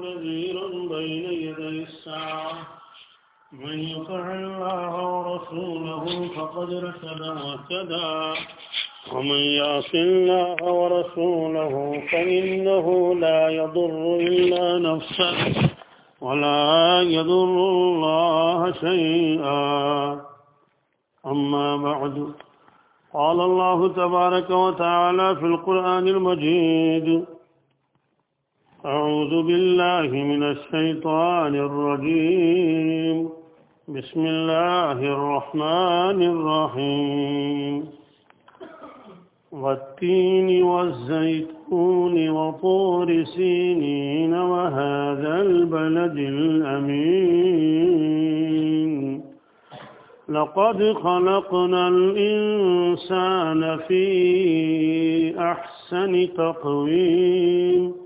نذيرا بين يدي الساعة. من يطع الله ورسوله فقد رشد واهتدى. ومن يعص الله ورسوله فإنه لا يضر إلا نفسه ولا يضر الله شيئا. أما بعد قال الله تبارك وتعالى في القرآن المجيد أعوذ بالله من الشيطان الرجيم. بسم الله الرحمن الرحيم. والتين والزيتون وطور سينين وهذا البلد الأمين. لقد خلقنا الإنسان في أحسن تقويم.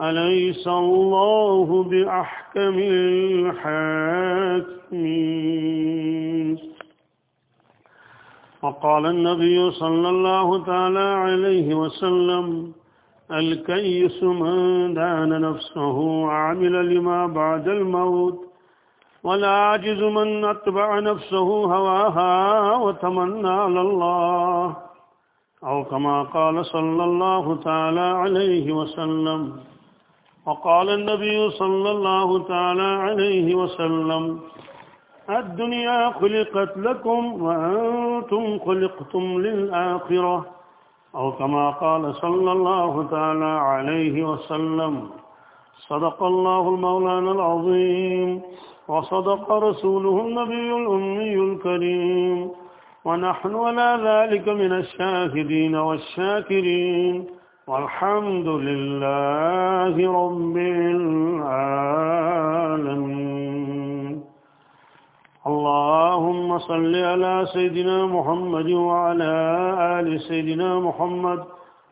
أليس الله بأحكم الحاكمين؟ وقال النبي صلى الله تعالى عليه وسلم الكيس من دان نفسه وعمل لما بعد الموت ولا عاجز من أتبع نفسه هواها وتمنى على الله. أو كما قال صلى الله تعالى عليه وسلم وقال النبي صلى الله تعالى عليه وسلم الدنيا خلقت لكم وأنتم خلقتم للآخرة. أو كما قال صلى الله تعالى عليه وسلم صدق الله المولانا العظيم وصدق رسوله النبي الأمي الكريم ونحن على ذلك من الشاهدين والشاكرين. والحمد لله رب العالمين. اللهم صل على سيدنا محمد وعلى آل سيدنا محمد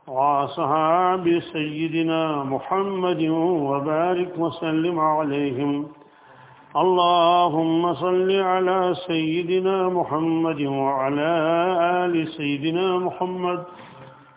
وأصحاب سيدنا محمد وبارك وسلم عليهم. اللهم صل على سيدنا محمد وعلى آل سيدنا محمد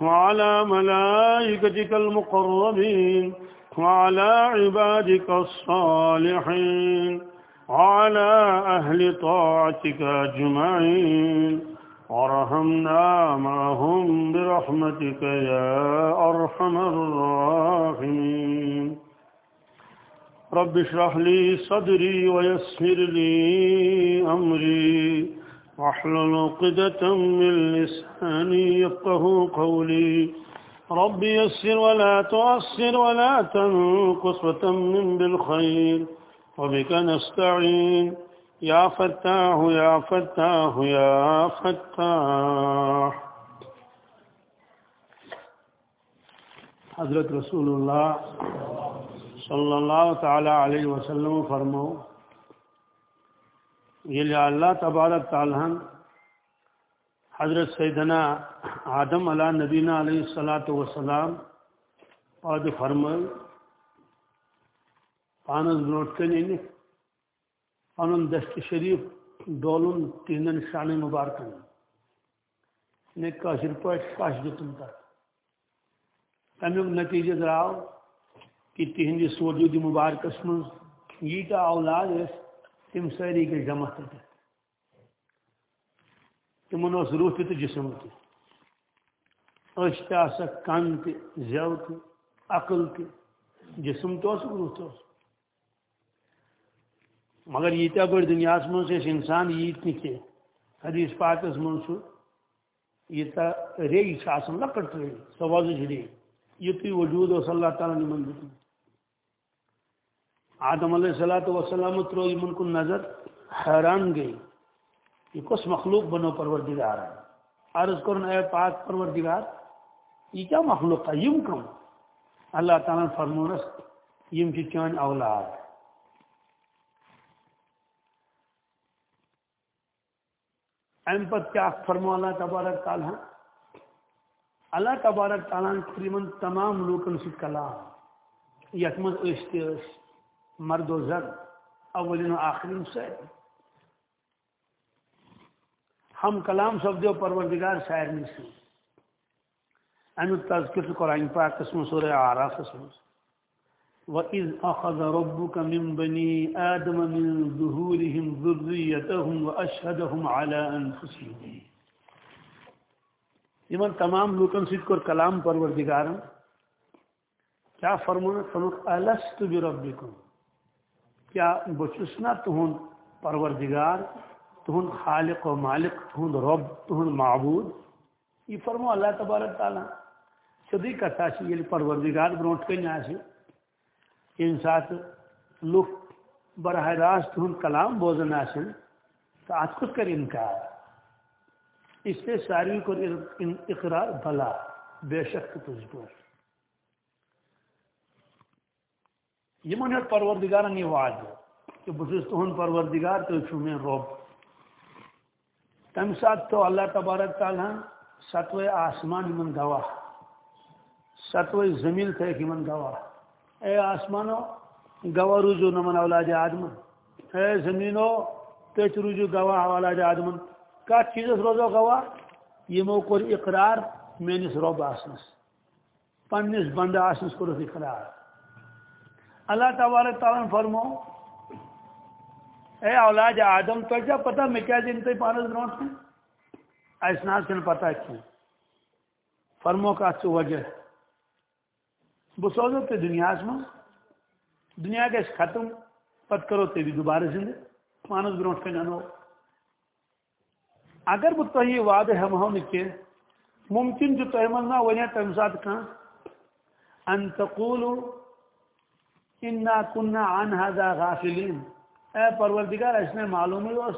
وعلى ملائكتك المقربين وعلى عبادك الصالحين وعلى أهل طاعتك أجمعين وارحمنا معهم برحمتك يا أرحم الراحمين. رب اشرح لي صدري ويسر لي أمري. واحلل عقدة من لساني يفقه قولي. رب يسر ولا تعسر ولا تنقص وتمن بالخير. وبك نستعين. يا فتاح يا فتاح يا فتاح. حضرت رسول اللہ صلی اللہ تعالی علیہ وسلم فرمو یلی اللہ تبارک تعالیٰ حضرت سیدنا آدم علیہ نبینا علیہ الصلاۃ وسلام اور فرمل پانس بروٹ کن ان پن دست شریف ڈولن تہندن شان مبارکن نے قاشر پہ پش دتم تر تمیک نتیجہ درآو کہ تہندس وجود مبارکس من ییتا اولاد اس تم ساری گئی جمع تک تمن روح تہ جسم تہ أچھ کن تہ زیو عقل جسم تو روح تو۔ مگر ییتیا بڑ دنیا من انسان ییت نہ کی حدیث پاکس من یہ ری لکٹ ری سو وزج ری یتھی وجود اس اللہ تعالیٰ نے آدم علیہ السلام وسلام ترو یمن کن نظر حیران گئی یہ کس مخلوق بنو پروردگار ہے؟ عرض کرن، اے پاک پروردگار، یہ کیا مخلوق ہے؟ یم کم اللہ تعالیٰ فرمونس یم کی چان اولاد ام پت کیا فرمو اللہ تبارک تعالیٰ اللہ تبارک تعالیٰ تقریباً تمام لوکن سے کلام یت مز مرد و زن، اولین و آخرین سے ہم کلام سب سپدو پروردگار شاعر نسی امیک تذکر قرآن پاک اسم سورہ آراف اسم وَإِذْ أَخَذَ رَبُّكَ مِنْ بَنِي آدَمَ مِنْ ظُهُورِهِمْ ذُرِّيَّتَهُمْ وَأَشْهَدَهُمْ عَلَىٰ أَنفُسِهِمْ یمن تمام لوکن سید کر کلام پروردگارن کیا فرمون فرمون الست بربکم؟ کیا بچس نا تہن پروردگار، تہن خالق و مالک، تہن رب، تہن معبود؟ یہ فرمو اللہ تبارک تعالیٰ سدی کتھا یل پروردگار برونٹ کن آسی یم سات لوگ براہ راست تہد کلام بوزن آسن تو ات کت کر انکار۔ اس سے ساروی کو اقرار بلا بے شک تجھ پر۔ یہ من پروردگار یہ وعد کہ بس تہد پروردگار تو چھو میں روب تم سات تو اللہ تبارک تعالیٰ ستوے آسمان من گواہ۔ ستوے زمین تھے من گواہ۔ اے آسمانو، گواہ روزو نمن اولاد آدم اے زمینو تیچ روزو گواہ اولاد آدم کا چیز روزو گواہ؟ یہ مو کور اقرار، مینس رب آسنس۔ پنس بند آسنس کور اقرار۔ اللہ تبارک تعالیٰ فرمو اے اولاد آدم، تو کیا پتہ میں کیا دن تے پانس برونٹ میں ایسنا سن پتہ کی فرمو کا وجہ بہ سوزو تھی دنیا من دنیا گھس ختم پتہ کرو تھی دوبارہ زندہ پانس برو کن انو اگر بہ تہ یہ وعدہ ہمو کی ممکن جو تہ من نا ونیا تمہ سات کان ان تقولوا انا كنا عن هذا غافلين۔ اے پروردگار، اس نے معلوم ہے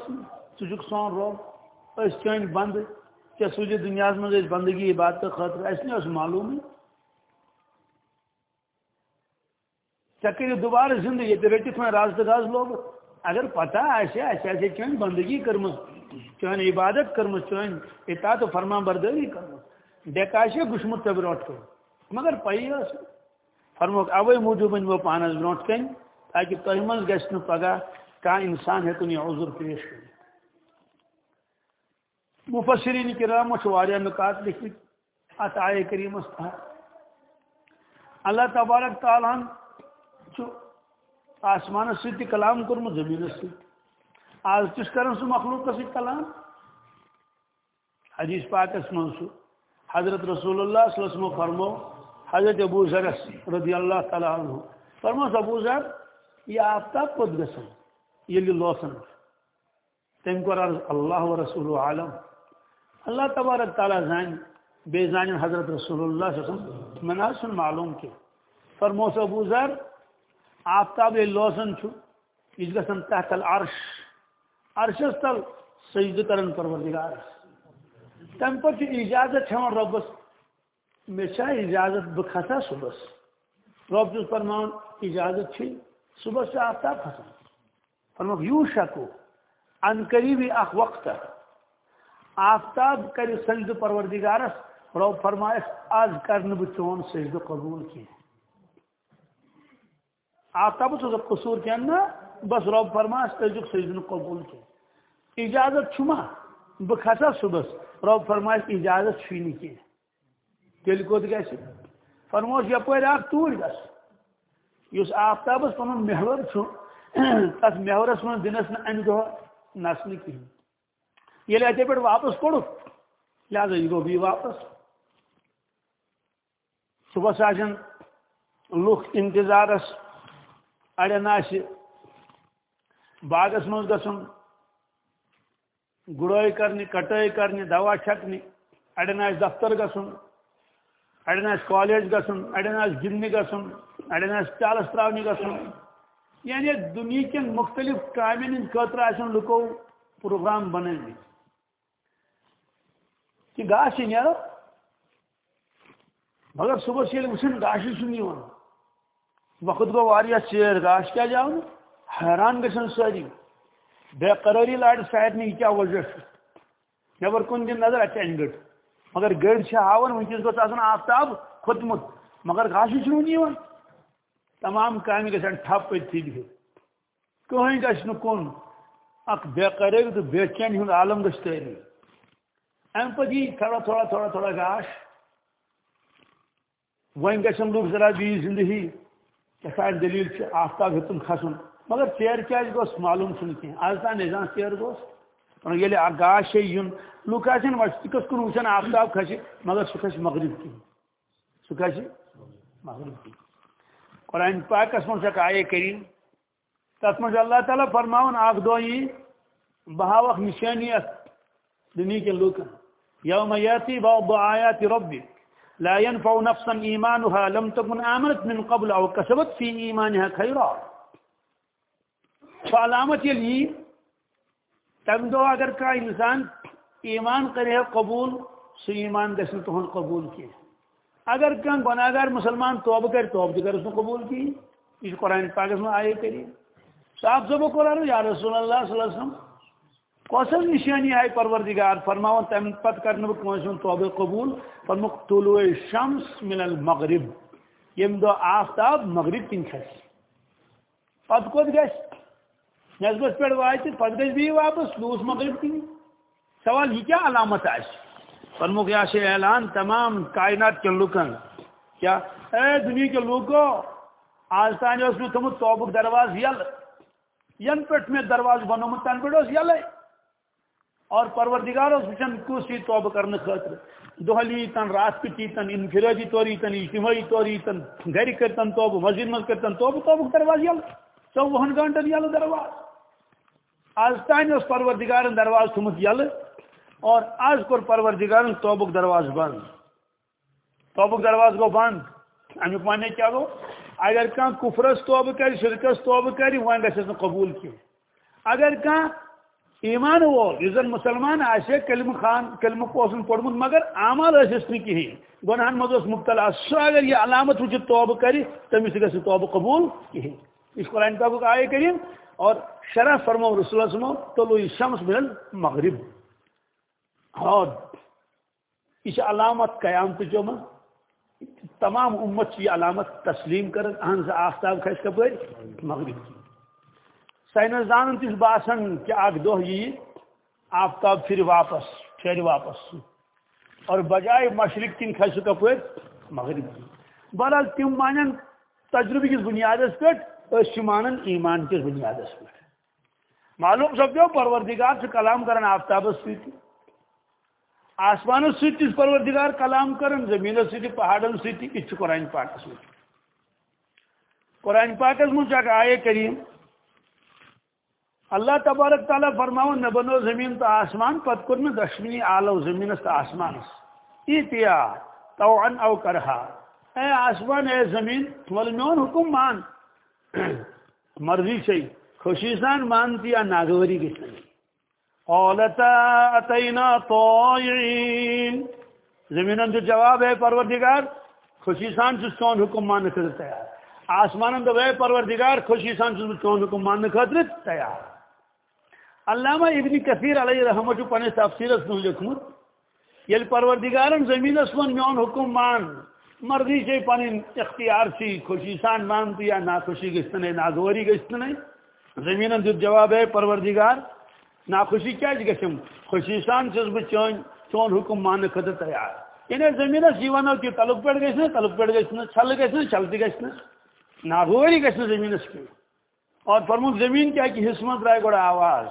سجک سون رو۔ اس چین بند۔ کہ سوجے دنیا میں اس بندگی عبادت خاطر اس نے اس معلوم ہے چکر دوبارہ زندگی یہ رٹت میں راز داز لوگ۔ اگر پتہ آسے ایسے ایسے چون بندگی کرم چون عبادت کرم چون اطاعت و فرما برداری کرم۔ ڈیکاشے گشمت تب روٹ کر مگر پی فرموک اوے موجود وہ پانس برونٹ کن تاکہ تہ من گھن پگہ کا انسان ہیکن یہ عذر پیش کر مفسرین کرام واریاہ نکات لکھت ات آئے کریمس اللہ تبارک تعالیٰ آسمان سی کلام کورمت زمین سی آج کس کران سو مخلوق سی کلام؟ حدیث پاکس من حضرت رسول اللہ صلی اللہ علیہ وسلم فرمو حضرت ابو ذر رضی اللہ تعالی عنہ فرمو ابو ذر، یہ آفتاب کت گسن یہ لوسن تم کو اللہ و رسول عالم۔ اللہ تبارک تعالی زان بے زان حضرت رسول اللہ صلی اللہ علیہ وسلم مناسن معلوم کے فرمو ابو ذر آفتاب یہ لوسن یہ گھن تحت العرش۔ عرشس تل سجد کرن پروردگار۔ تم پہ اجازت ہوں ربس مے اجازت بہ کھسا صبح رب چھ فرمان اجازت چھ صبح سے آفتاب کھسان فرمک یو شکو، ان قریبی اخ وقت۔ آفتاب کر سجد پروردگارس رب فرمائش آج کرن بہ چون سجد قبول کی۔ آفتاب تو قصور کیا نا؟ بس رب فرماس تجک سجدن قبول کی۔ اجازت چھما بہ کھسا صبح رب فرماس اجازت چھینی کی۔ تیل کوت گژھِ فرموس یپٲرۍ اکھ توٗرۍ گژھ یُس آفتابس پنُن محور چھُ محورس منٛز دِنس نہٕ امہِ دۄہ نژنہٕ کِہیٖنۍ ییٚلہِ اتے پٮ۪ٹھ واپس کوٚڑُکھ لہذا یہِ گوٚو بیٚیہِ واپس صبحس آسن لُکھ انتظارس اڑین باغس من گھن گڑائی کرنے کٹائی کرنے دوا چھکنی۔ اڑین آس دفتر گھن اڑین آس کالج گھن اڑین آس گندنی گھن اڑین آس چالس تراونی گھن یعنی دنیا کن مختلف کامن ہند خاطر آن لکو پروگرام بن کہ گاش نیرو مگر صبح یل وچن گاش وقت گو ثیر گاش کیا جاؤ حیران گھن ساری بے قراری لاڑ سارے یہ کیا وجہ نبر کن دن نظر اتہ ان گٹ مگر گڑ ہاون ونکس گوس آسان آفتاب کھوتمت مگر گاش چھ تمام کامہ گھن ٹھپ پتھی بہت کہیں گھس کن اخ بے قراری تو بے چین ہند عالم گھس تاری ام پتہ یہ جی، تھوڑا تھوڑا تھوڑا تھوڑا گاش۔ ون گھن لوگ ذرا بی زندگی کیا دلیل آفتاب ہتم کھسن مگر ژیر کیا گوس معلوم کی آز تان نظام ژیر گوس۔ يلي عقاش يم لوكاسين واش تكس أنا وشان عقاب أنا مگر سكاش مغرب کی سكاش مغرب کی قرآن پاک اسمان سے أنا کریم. تسمج اللہ تعالیٰ فرماون أنا دوئی بہاوخ نشانی است دنی کے لوکا يوم ياتي بعض آيات ربك لا ينفع نفسا إيمانها لم تكن آمنت من قبل أو كسبت في إيمانها خيرا فعلامة يلي تم دو اگر کا انسان ایمان کرے قبول، سو ایمان گھن تہن قبول کی اگر کم گناگار مسلمان توبہ کر توبہ کر اس قبول کی۔ یہ قرآن پاکس میں آئے کری صاحب سب قرآن یا رسول اللہ صلی اللہ علیہ وسلم۔ کوسل نشانی آئی پروردگار فرماون تم پت کرنے بکنسون توبہ قبول؟ فرمک طلوع شمس من المغرب۔ یم دو آفتاب مغرب کن کھس پت کت گھس نسبت پہ وات پہ گی واپس، لوس مغرب کی۔ سوال یہ کیا علامت فرمو کیا سے اعلان تمام کائنات کے لکن کیا؟ اے دنیا کے لوگوں آج تان اس تھوت توبک درواز یل۔ ین پہ میں دروازہ بنومت تن پہ یل۔ اور پروردگار اس وچن کس یہ توبہ کرنے خاطر۔ دہلی تن رات پہ تن، انفرادی طور تن، اجتماعی طور تن، گھر کرتن توبہ مسجد مز کرتن توبہ، توبک دروازہ یل۔ چوہن گھنٹن یل دروازہ۔ آز تان اس پروردگار درواز تھمت یل اور آج کور پروردگار توبک درواز بند۔ توبک درواز گو بند۔ امیک معنی کیا گو؟ اگر کان کفرس توبہ کر شرکس توبہ کر وہاں گھس قبول کی اگر کان ایمان وہ یزن مسلمان آسے کلم خان، کلم پوسن پڑمت مگر اعمال ٲسِس نہٕ کِہیٖنۍ گۄنہن منٛز اوس مُبتلا۔ اگر یہ علامت وٕچھِتھ توبہٕ کرِ تٔمِس گژھِ توبہٕ قبوٗل کِہیٖنۍ یہِ چھُ قرآن پاکُک آیے کٔرِم اور شرح فرمو رسول اللہ سمو تو شمس من مغرب اور یہ علامت قیامت جو تمام امت یہ علامت تسلیم کر اہن سے آفتاب کھس کپر مغرب۔ کی سائنس تس باسان کہ اک دہ یہ آفتاب پھر واپس پھر واپس۔ اور بجائے مشرق کن کھس کپر مغرب۔ کی بہرحال تم مان تجربہ کس بنیاد پہ مان ایمان کس بنیاد پہ معلوم سپدو پروردگار سے کلام کران آفتاب ست آسمان ست پروردگار کلام کران زمین ست پہاڑن ست یہ قرآن پاکس میں۔ قرآن پاکس من آئے کریم۔ اللہ تبارک تعالیٰ فرماؤ نہ بنو زمین تو آسمان پت کور میں دشمنی آلو زمین تو آسمان ایتیا تو ان او کرہا۔ اے آسمان، اے زمین ولمیون حکم مان مرضی سے خوشی سان مانتی یا ناگوری گھن اولتا اتینا طائعین. زمینن جو جواب ہے پروردگار، خوشی سان سے چون حکم مان خطر تیار آسمان تو ہے پروردگار، خوشی سان سے چون حکم مان خطر تیار علامہ ابن کثیر علیہ رحمت پنس تفسیرس من لکھمت یل پروردگارن زمینس من میون حکم مان مرضی سے پن اختیار سی، خوشی سان مانتی یا ناخوشی گھنے ناگوری گھنے زمین دیت جواب ہے، پروردگار، ناخوشی کیا جی گھم خوشی سان چھس بہ چون چون حکم مان خطر تیار۔ یعنی زمین یہ ونو کہ تلک پہ گھن تلک پہ گھن چھل گھن چھلتی گھن ناگوری گھن زمین کی۔ اور فرمود زمین کیا کہ حسمت رائے گوڑا آواز۔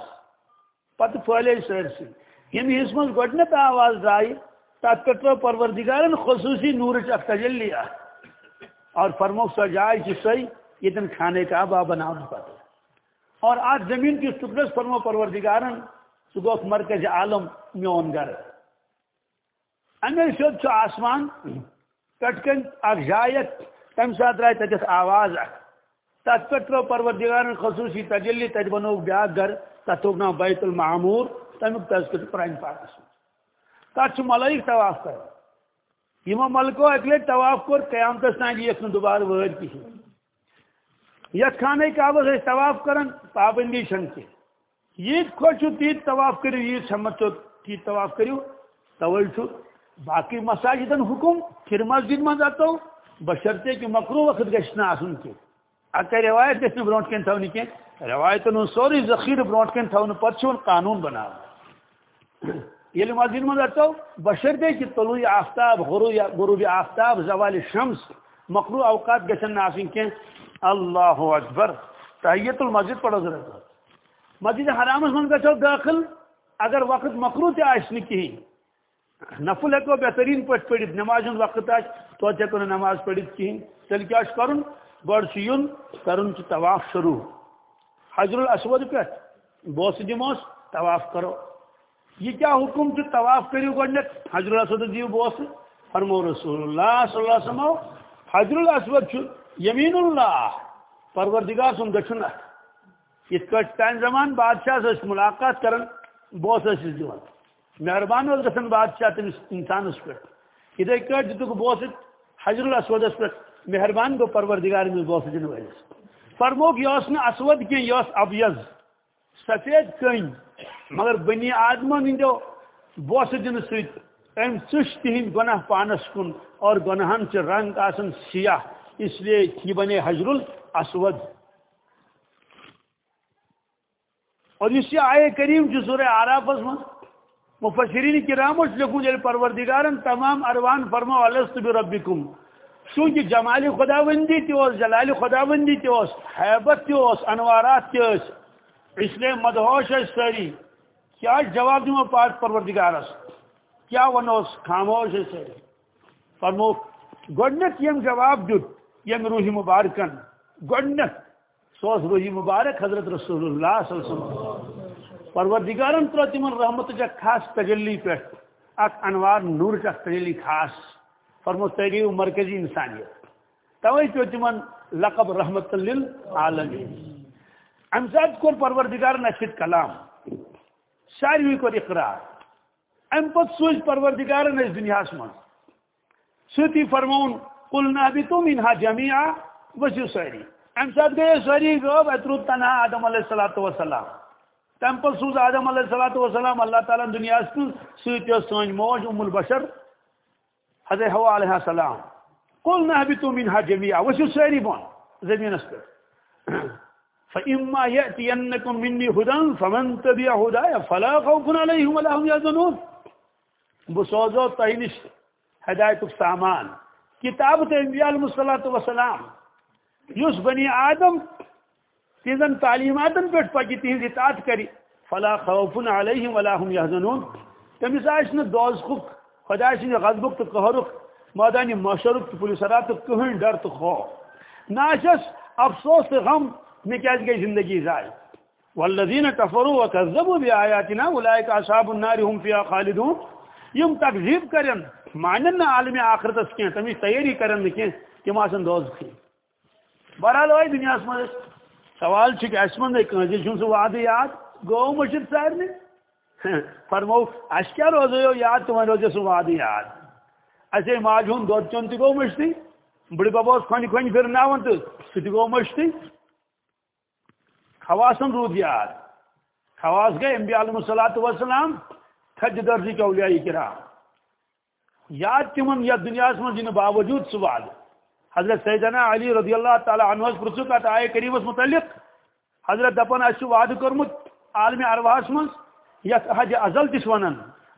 پتہ پھلے سرسی یعنی یم حسمت گۄڈنیٚتھ آواز درائے تک پہ پروردگارن خصوصی نور اخ تجلی اور فرمو سا جائے کہ سی کھانے کا با بنا پتہ اور آج زمین کی ٹکڑس فرمو پروردگارن سہ گوک مرکز عالم میون گھر امیر سیود آسمان پٹ کن اخ تم سات درائے تتھ آواز اخ تت پہ خصوصی تجلی تت بنو بیا گھر تت تھوک نام بیت المعمور تمیک تذکر تک ملائک طواف کر۔ یمو ملکو اک لٹ طواف کور قیامتس تان یہ دوبارہ ور کہین یت خانہ کعبس ٲسۍ طواف کران پابندی چھن کی یت خۄش چھُ تیٖت طواف کٔرِو ییٖژ ہمت چھو تیٖت طواف کٔرِو توے چھُ باقی مساجدن حکم، پھر مسجد من اتو بشرطے کہ مکرو وقت گھس نا آسن کی اگر روایت گھس برو کن تھونی کی روایتن سوری ذخیر برو کن تھون پتہ قانون بنا یل مسجد من اتو بشرطے کہ طلوع آفتاب، غروب آفتاب، زوال شمس مکرو اوقات گھن آسن کی اللہ اکبر. تحیت المسجد پڑھو ضرورت مسجد حرام من گھو داخل، اگر وقت مکرو تہ آس کہین نفل ہیکو بہترین پہ پڑھت نماز ہند وقت آ توت ہیکو نماز پڑھت کہین تیل کیا کرن گوڑ یون کرن طواف شروع. حضر الاسود پہ، بوس دموس طواف کرو. یہ کیا حکم چھ طواف کرو گڈنیت حضر الاسود جی دیو بوس فرمو رسول اللہ صلی اللہ علیہ وسلم حضر الاسود یمین اللہ۔ پروردگار سن دچھن اس کٹ تین زمان بادشاہ سے ملاقات کرن، بوس اس دیوان مہربان گھن بادشاہ تمس انسانس پہ اتھے کٹ دتک بوس حضر الاسودس پہ مہربان گو پروردگار میں بوس دن ولس فرموک یہ نا اسود کی، یہ ابیض سفید کن مگر بنی آدمن ہندو بوس دن ست ام چش تہند گناہ پانس کن اور گناہن چ رنگ آسن سیاہ، اس لیے یہ بنے حضر الاسود۔ اور اس آئے کریم جو سورہ آرافس من مفسرین کرام لکھوں جل یعنی پروردگارن تمام اروان فرما الست بربکم چونکہ جمال خدا بندی تس جلال خدا بندی تس حیبت تس انوارات تس اس لیے مدہوش ہے ساری کیا جواب دوں پاک پروردگارس کیا ونوس خاموش ہے ساری فرمو گڈنت یم جواب دیت یم روحی مبارکن۔ گڈنت سوس روحی مبارک حضرت رسول اللہ صلی اللہ علیہ وسلم۔ پروردگارن تر تم رحمت چا خاص تجلی پہ، اک انوار نور چا تجلی خاص۔ فرمو تیگی مرکزی جی انسانیت۔ توئی تو تم لقب رحمت للعالمین۔ ام سات کو پروردگار نشد کلام ساروی کو اقرار. ام پت سوچ پروردگار اس دنیا من سوتی فرمون، قلنا بتم انها جميعا وسو ساری. ام سات گئے ساری گو اترو تنہا آدم علیہ الصلوۃ والسلام تم پہ سوز آدم علیہ السلات وسلام اللہ تعالیٰ دنیا ست سن موج ام البشر، حضرت ہوا علیہ السلام. کل نہ بھی تم جميعا وسو ساری بون. زمین اس پر. فإما يأتينكم مني هدى فمن تبع هدايا فلا خوف عليهم ولا هم يحزنون۔ بسوزو تہنش ہدایت سامان، کتاب تو انبیاء علیہ الصلوۃ والسلام۔ یس بنی آدم تہذن تعلیمات پہ پکہ تہذ اطاعت کری۔ فلا خوف علیہم ولا هم يحزنون۔ تمس آس نا دوزخک خدا سند غضبک تو قہرک مادانی مشرک تو پولیسرات کہین ڈر تو خوف۔ ناشس افسوس غم میں کیا گئی زندگی ضائع؟ والذین کفروا وکذبوا بآیاتنا اولئک اصحاب النار هم فيها خالدون. یم تکذیب کرن، مانن عالم آخرت اس کی تمی تیاری کرن کہ تم آسن دوزخی بہرحال ہوئی دنیا میں سوال چھ کہ اس من کنزی جی؟ چھن سو وعدہ یاد؟ گو مشر سارنے فرمو اس کیا روزو یاد تمہیں روزے سو وعدہ یاد۔ اسے ماجون دود چون تی گو مشتی، بڑی بابا اس کھانی کھانی پھر ناون تو ستی گو مشتی۔ خواسن رود یاد خواس گئے انبیاء علیہ السلام تھج درجی کے اولیاء کرام۔ یاد تمن یا دنیا من جن باوجود سوال۔ حضرت سیدنا علی رضی اللہ تعالی عنہ پرسو کت آئے کریمس متعلق۔ حضرت دپن اس وعد کورمت عالم ارواحس من یت احد ازل تس ونن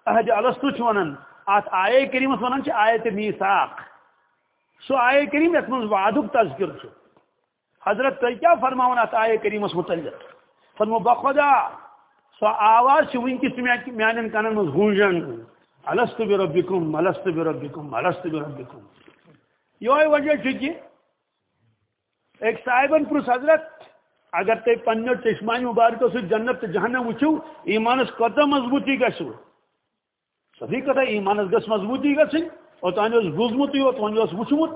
احد الستو چھ ونن۔ ات آئے کریمس ونن چھ آیت میثاق۔ سو آئے کریم یت من وعدک تذکر چھ حضرت تو کیا فرماؤنا فرماوُن آئے کریم اس متعلق؟ فرمو بخۄدا سۄ آواز چھِ وٕنۍکٮ۪س مےٚ میٛانٮ۪ن کَنَن منٛز گوٗنٛجان الست بربِکُم الست بربِکُم الست بربِکُم۔ یِہوٚے وجہ چھُ ایک أکۍ صاحبَن حضرت، اگر تُہۍ پنٛنیو چشمانہِ مُبارکو سے جنت تہٕ جہنم وٕچھِو ایٖمانَس کۭژاہ مضبوٗطی گژھِو سۄ کتھا ایٖمانَس گژھِ مضبوٗطی گژھٕنۍ اوٚتانۍ اوس بوٗزمُتٕے اوٚتانۍ اوس وٕچھمُت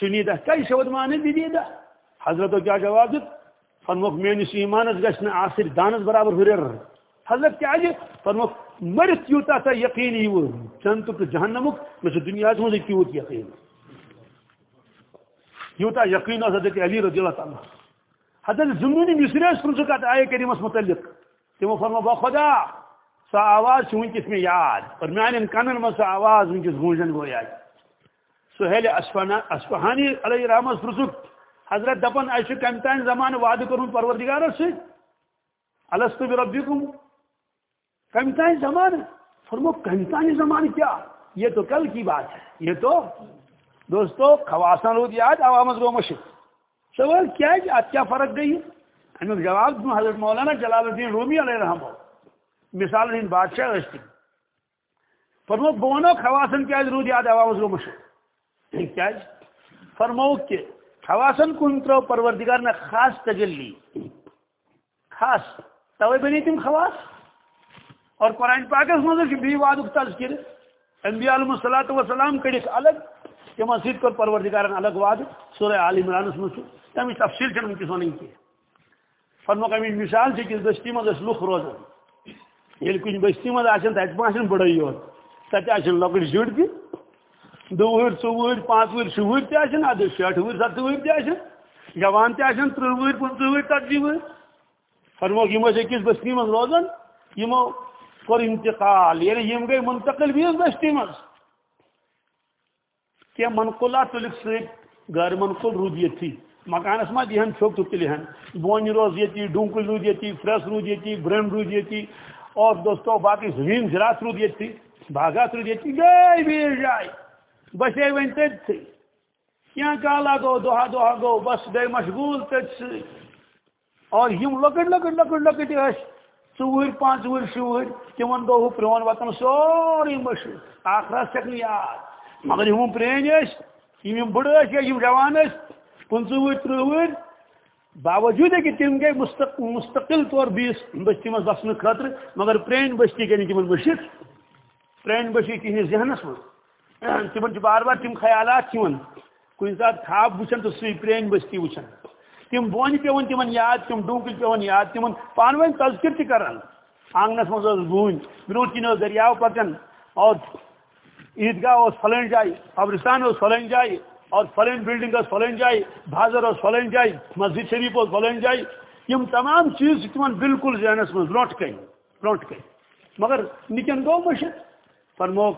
سُنی دہ دی دی دی دی دی دی حضرت کیا جواب دیت فرموک میں نسی ایمانت گشن آسر دانت برابر حرر حضرت کیا جی فرموک مرس کیوتا تا یقین ہی وہ چند تو جہنمک مجھے دنیا جو مجھے کیوت یقین. کیوتا یقین حضرت علی رضی اللہ تعالی. حضرت زمینی مصرح سن سکات آئے کریم اس متعلق. کہ وہ فرموک وہ خدا سا آواز چھوئن کس میں یاد. فرمیان انکانن میں سا آواز ان کس گونجن گو یاد سوہیل اسفحانی علیہ رحمت فرسک حضرت دپن اس کم تان زمان وعدہ کرن پروردگار سے الست بربکم. کم تان زمان؟ فرمو کم تان زمان کیا؟ یہ تو کل کی بات ہے. یہ تو دوستو خواسان رود یاد عوامت گو مشک. سوال کیا ہے ات کیا فرق گئی امیک جواب دوں حضرت مولانا جلال الدین رومی علیہ رحمہ مثال ہند بادشاہ اشتی فرمو بونو خواسن کیا رود یاد عوام گو مشک. کیا فرمو کہ حواسن کنترو پروردگار نے خاص تجلی. خاص. توے بنی تم خواص. اور قرآن پاکس مزہ بی واد تذکر انبیاء علیہ الصلات والسلام کڑک الگ مسجد پر پروردگار پروردگارن الگ واد سورہ آل عمران مس تم تفصیل چھ ان کی سونن کی فرمو کمی مثال سے کہ دستی مز لوخ روزن یہ کن بستی جی مز آسن تت پاسن بڑی یوت تت آشن لکڑ جڑ تہ دور ژور پانچ ور شہر تہ اد شیٹھ ور ست ور تہ جوان تہ ترہ ور پنچہ ور ژتجی ور فرمو یم أکس بستی مز روزان یمو کور انتقال یعنی یم گئی منتقل بیس بستی مز کیا منقولات تلک ست گھر منقول رود یتی مکانس ما دہن جی چھوک تو تلہن بونی روز یتی ڈونکل رود یتی فرس رود یتی برن رود یتی اور دوستو، باقی زمین زراعت رود یتی باغات رود یتی گئی بھی جائے۔ بسے ون تت تھی کیا کالا گو، دوہا دوہا گو، بس گئی مشغول تت سی۔ اور یم لکٹ لکٹ لکٹ لکٹ اس پانچ ور شور تمن گو پرون وطن سوری مش آخرت سکن یاد۔ مگر ہم پرین یم بڑے یم جوان پنچہ ور ترہ ور باوجود کہ تم گئی مستقل طور بیس بستی مز بسن خاطر مگر پرین بستی گئی تم مشک پرین بستی تہذ ذہنس من تم بار بار تم خیالات کن سات خواب وچان تو سی پرین بستی وچان تم بونہ پیون تم یاد، تم ڈونکل پیون یاد تم پان ون تذکر تہ کران۔ آنگنس مز بون برو کن دریاو پکان اور عیدگاہ اس فلن جائے قبرستان اس فلن جائے اور فلن بلڈنگ اس فلن جائے بازر اس فلن جائے مسجد شریف اس فلن جائے یم تمام چیز تمن بالکل ذہنس من برونٹ کن برونٹ کن مگر نکن گو مشت فرمو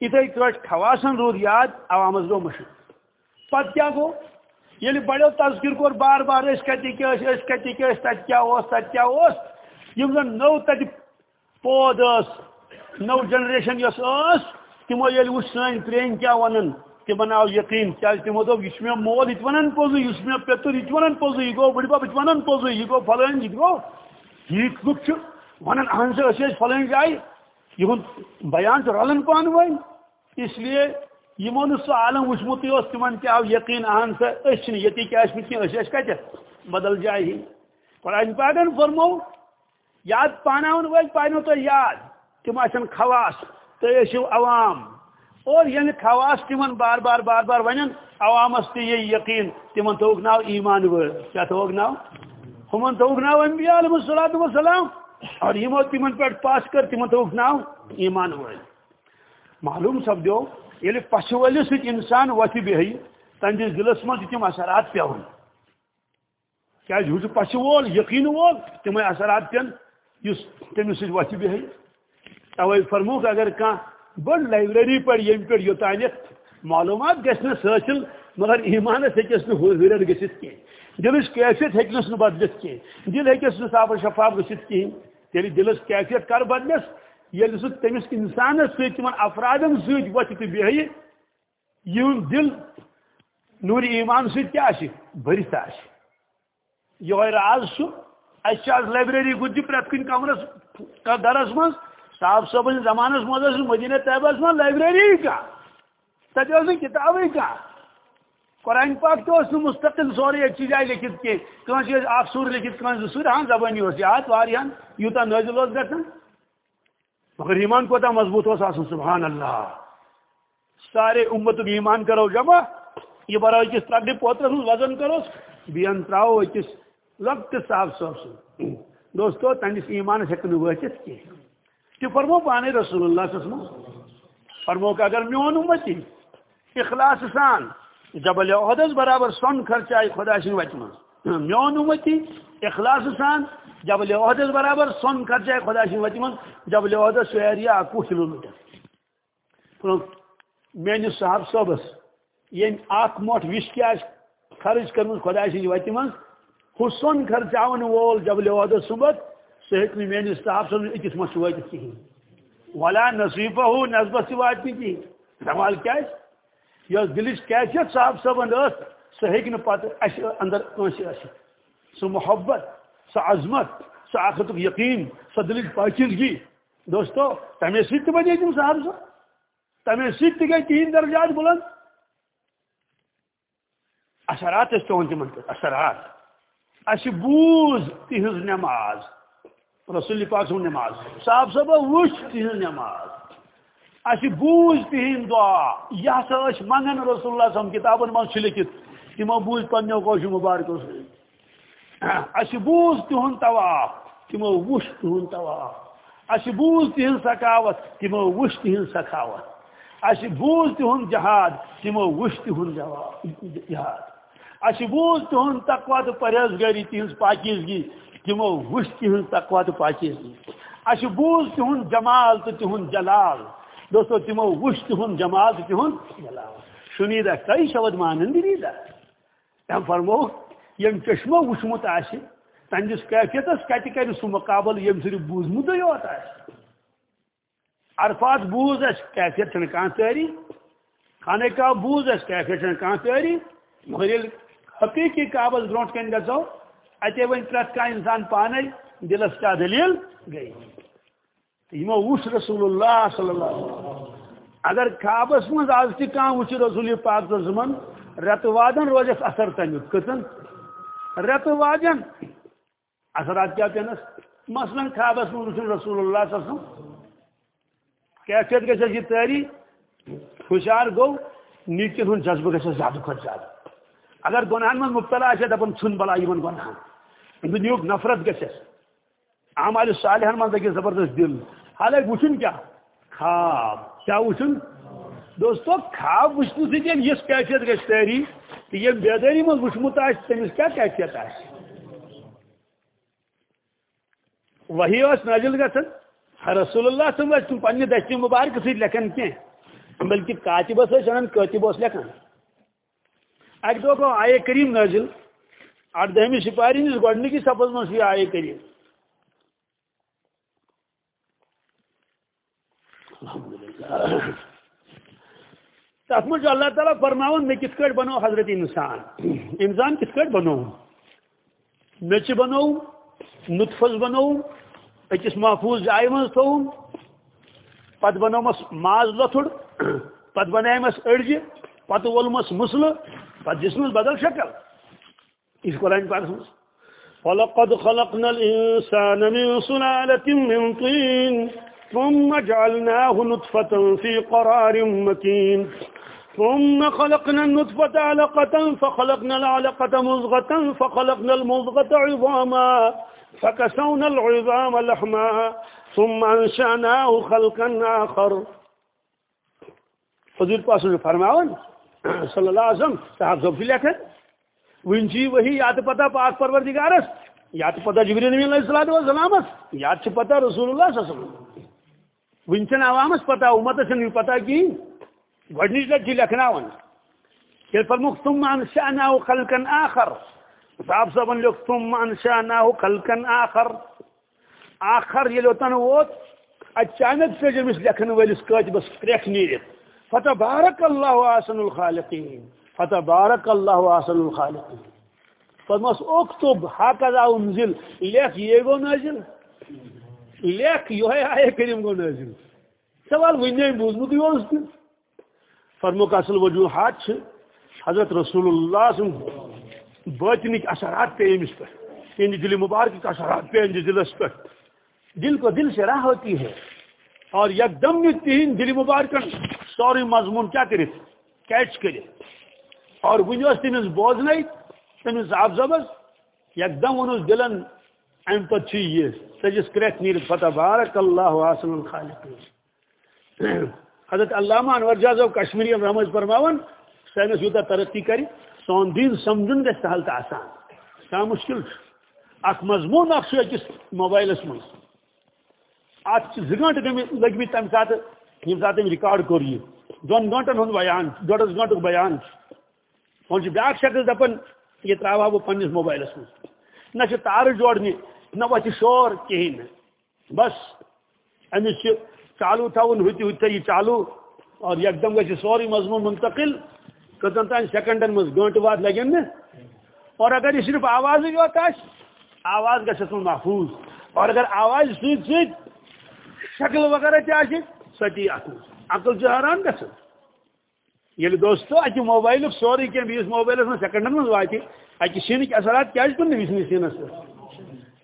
اتھے پاٹ خواسن رود یاد عوامس گو مشہور۔ پتہ کیا گو یل یعنی بڑو تذکر کور بار بار اس کتی کے اس اس کتی کے اس تت کیا اوس تت کیا اوس یم زن نو تت پود اس، نو جنریشن یس اس تمو یل وش سن پرین کیا ونن، کہ بناو یقین، کیا تمو دو یش میں مول ات ونن پوز یش میں پتر ات ونن پوز یہ گو بڑی باب ات ونن پوز یہ گو فلان یہ گو یہ گو ونن ہنسے اسے فلان جائے یہ بیان رلن پان وای اس لیے یمن سو عالم وچمت اس تمن کیا آو یقین آن سے، اس یتی کیا اس مت بدل جائے ہی۔ قرآن پاکن فرمو یاد پاناون ول پانو تو یاد تم آن خواص تیو عوام۔ اور یعنی خواص تمن بار بار بار بار ون عوامس تہ یہ یقین تمن تھوک ناو ایمان ور کیا تھوک ناو؟ ہمن تھوک ناو انبیاء علیہ الصلوۃ والسلام۔ اور یمو تمن پہ پاس کر تمن تھوک ناو ایمان ور معلوم سپدو یل یعنی پس ولس انسان وتھ بیہی تہندس دلس من تم اثرات پیون کیا یہ پس وول یقین وول تمے اثرات پین اس تمس سۭتۍ وتھ بیہی. توے فرموک اگر کان بڑ لائبریری پر یم پہ یوتان معلومات گھنس حاصل مگر ایمانس ہکس نرت گھت کی. دلچ کیفیت ہکس بدلت کی. دل ہکس نا صاف شفاف گھت کہین تیل دلس کیفیت کر بدلس یل سہ تمس انسانس سی تم افرادن ست وت تو بہی یہ دل نور ایمان ست کی برت یہ راز اہس لائبریری گدی پریت کن کمرس درس مز صاحب صبن زمانہ مز مدینہ طیبس مز لائبریری کا تب کتابیں کا قرآن پاک تو مستقل سوری اچھی جائے لکھت کی کنس سور لکھت کنس سور ہاں زبانی یوتہ نزل گھن مگر ایمان کوتا مضبوط ہو آسان سبحان اللہ۔ سارے امت ایمان کرو جمع۔ یہ برا اکس ترقی پوترس وزن کروس بیان تراو اکس لکت صاحب صاحب سن دوستو تنس ایمان ہیکن وچت کی۔ کہ فرمو پانے رسول اللہ صلی اللہ علیہ وسلم۔ فرمو کہ اگر میون امتی اخلاص سان جبل عہدس برابر سن خرچہ خدا سن وچ میون امتی اخلاص سان، جبل عہدس برابر سن خرچہ خدا سن وچ من، جبل عہدس ایریا اکو کلو میٹر میانس صاحب صبس یم یعنی اخ موٹ وش کیا خرچ کرم خدا سن وت من. حسن خرچاون وول جبل عہدس صبح سہ ہیک میانس صاحب صبس اکس مس واتت کہین ولا نصیفہ نسبت وات کہین سوال کیا یس دلچ کیفیت صاحب صبن سہ ہیکہ پتہ اس اندر کنس سہ محبت سہ عظمت سہ آخرت یقین سہ دلچ پاکیزگی۔ دوستو تمے سی بنے تم صاحب صاحب تمے سی گئی تین درجات بلند۔ اثرات اس تہن تمن پہ اثرات۔ اس بوز تہذ نماز۔ رسول پاک سن نماز۔ صاحب صاحب وچ تہذ نماز۔ اس بوز تہند دعا۔ یہ سا منگن رسول اللہ صلی کتابن من لکھت۔ تمو بوز پنو کوش مبارک اس بوز تہند طواف تمو وش تہند طواف اس بوز تہند سکاوت تمو وش تہند سکاوت اس بوز تہند جہاد تمو وش تہند جہاد اس بوز تہند تقوی تو پرہیزگاری تہنز پاکیزگی تمو وش تہند تقوی تو پاکیزگی اس بوز تہند جمال تو تہند جلال دوستو تمو وش تہن جماعت تہن شنیدہ کئی شبد مانندریدہ تم فرمو یم چشمو وشمت آس تہندس کیفیتس کت کر سہ مقابل یم صرف بوزمت یوت آس عرفات بوز اس کیفیت چھن کان تاری خانہ کا بوز اس کیفیت چھن کان تاری مگر حقیقی قابل برونٹ کن گژھو اتے ون پرت کا انسان پانے دلس کیا دلیل گئی یمو وچ رسول اللہ صلی اللہ علیہ وسلم اگر خوابس من آز تہ کان وچ رسول پاک زمن رت وادن روزس اثر تمیت کتن؟ رت واجن اثرات کیا پینس مثلا خوابس من رسول اللہ صلی اللہ علیہ وسلم۔ کیفیت گھس یہ تاری ہوشیار گو نیچن ہن جذبہ گھس زیادہ کھت زیادہ اگر گناہن من مبتلا آسے دپن ژھن بلا یمن گناہن۔ دنیوک نفرت گھس اعمال صالحن من لگے زبردست دل۔ حالانکہ وچن کیا؟ خواب۔ کیا وچن دوستو خواب وچن سی اس کیفیت گھس تاری کہ یہ بیداری من وچمت آس تمس کیا کیفیت آس وہی اس نازل گژھن رسول اللہ صلی اللہ علیہ وسلم پنہ دستی مبارک سی لکھن کی بلکہ کاتبس انان کاتب اس لکھان اک دہ گو آئے کریم نازل اردہمی سپاری نس گۄڈنِکہِ صفس منٛز چھُ آیے کریم۔ تک مجھ اللہ تعالیٰ فرماؤن میں کس کٹ بنو حضرت انسان۔ انسان کس کٹ بنو مچ بنو نطفس بنو اکس محفوظ جائے من تھوم، پت بنومس ماز لتھڑ، پت بنائمس اڑجہ پت وولمس مسل، پت جسمس بدل شکل۔ اس قرآن پاک مز وَلَقَدْ خَلَقْنَا الْإِنسَانَ مِنْ سُلَالَةٍ مِنْ طِينٍ ثم جعلناه نطفة في قرار مكين۔ ثم خلقنا النطفة علقة فخلقنا العلقة مزغة فخلقنا المزغة عظاما فكسونا العظام لحما ثم أنشأناه خلقا آخر. حضور پاس فرماون صلی اللہ علیہ وسلم صاحب زب لکھن ونچی وہی یا تو پتہ پاک پروردگارس یا تو پتہ جبریل نبی علیہ السلام یا تو پتہ رسول اللہ صلی اللہ علیہ وسلم. ونچن عوامس پتہ امت چھ پتہ کی؟ يقعد نجلد لك ناون يفرموك ثم أنشأناه خلقا آخر. صعب صبن لك ثم أنشأناه خلقا آخر. آخر يلو تنوت. أجانب سجل مثل لكن ولس بس سكريك نيرت فتبارك الله أحسن الخالقين. فتبارك الله أحسن الخالقين. فمس اكتب هكذا أنزل. لك يجو نازل. لك يهي آية كريم جو نازل. سوال وينين بوزنو ديوزنو فرمو کا اصل وجوہات حضرت رسول اللہ سن باطنک اثرات پہ امس پہ یعنی دل مبارک اثرات پہ دلس پہ دل کو دل سے راہ ہوتی ہے اور یک دم یہ تین دل مبارکن سوری مضمون کیا کرے کیچ کرے اور ونس تمس بوزن تمس آپ زبس، یک دم ونس دلن ام پتہ یہ سجس کریک نیر فتح بارک اللہ حاصل الخالق حضرت علامہ انور جاز کشمیری رحمت فرماون سائنس یوتہ ترقی کر سون دین سمجھن گھر سہل تو آسان۔ سا مشکل اخ مضمون اخ اکس موبائلس من ات زٕ گنٹہٕ گٔمٕتۍ لٔگمٕتۍ تَمہِ ساتہٕ ییٚمہِ ساتہٕ تٔمۍ رِکاڈ گنٹن ہُنٛد بیان ڈۄڈس گنٹُک بیان۔ وۄنۍ چھُ شخص دَپان یہِ ترٛاوہا بہٕ پنٛنِس موبایلس منٛز نہ چھِ تارٕ نہ وَتھِ شور کِہیٖنۍ نہٕ بس أمِس چھِ چالوٗ تھاوُن ہُتہِ ہُتہِ تھٲیہِ چالوٗ اور یکدم گژھِ سورُے مضموٗن منتقل۔ کٔژن تانۍ سیکنڈن منٛز گٲنٹہٕ واد لگن نہٕ اور اگر یہ صرف آوازٕے یوت آواز گژھٮ۪س منٛز محفوٗظ۔ اور اگر آواز سۭتۍ سۭتۍ شکل وغیرہ تہ ستی ات عقل۔ سے حیران گھن یل یعنی دوستو اتہ موبائل سوری کی بیس موبائلس من سیکنڈن من وات اکہ سینک اثرات کیا کن بیس سینس پہ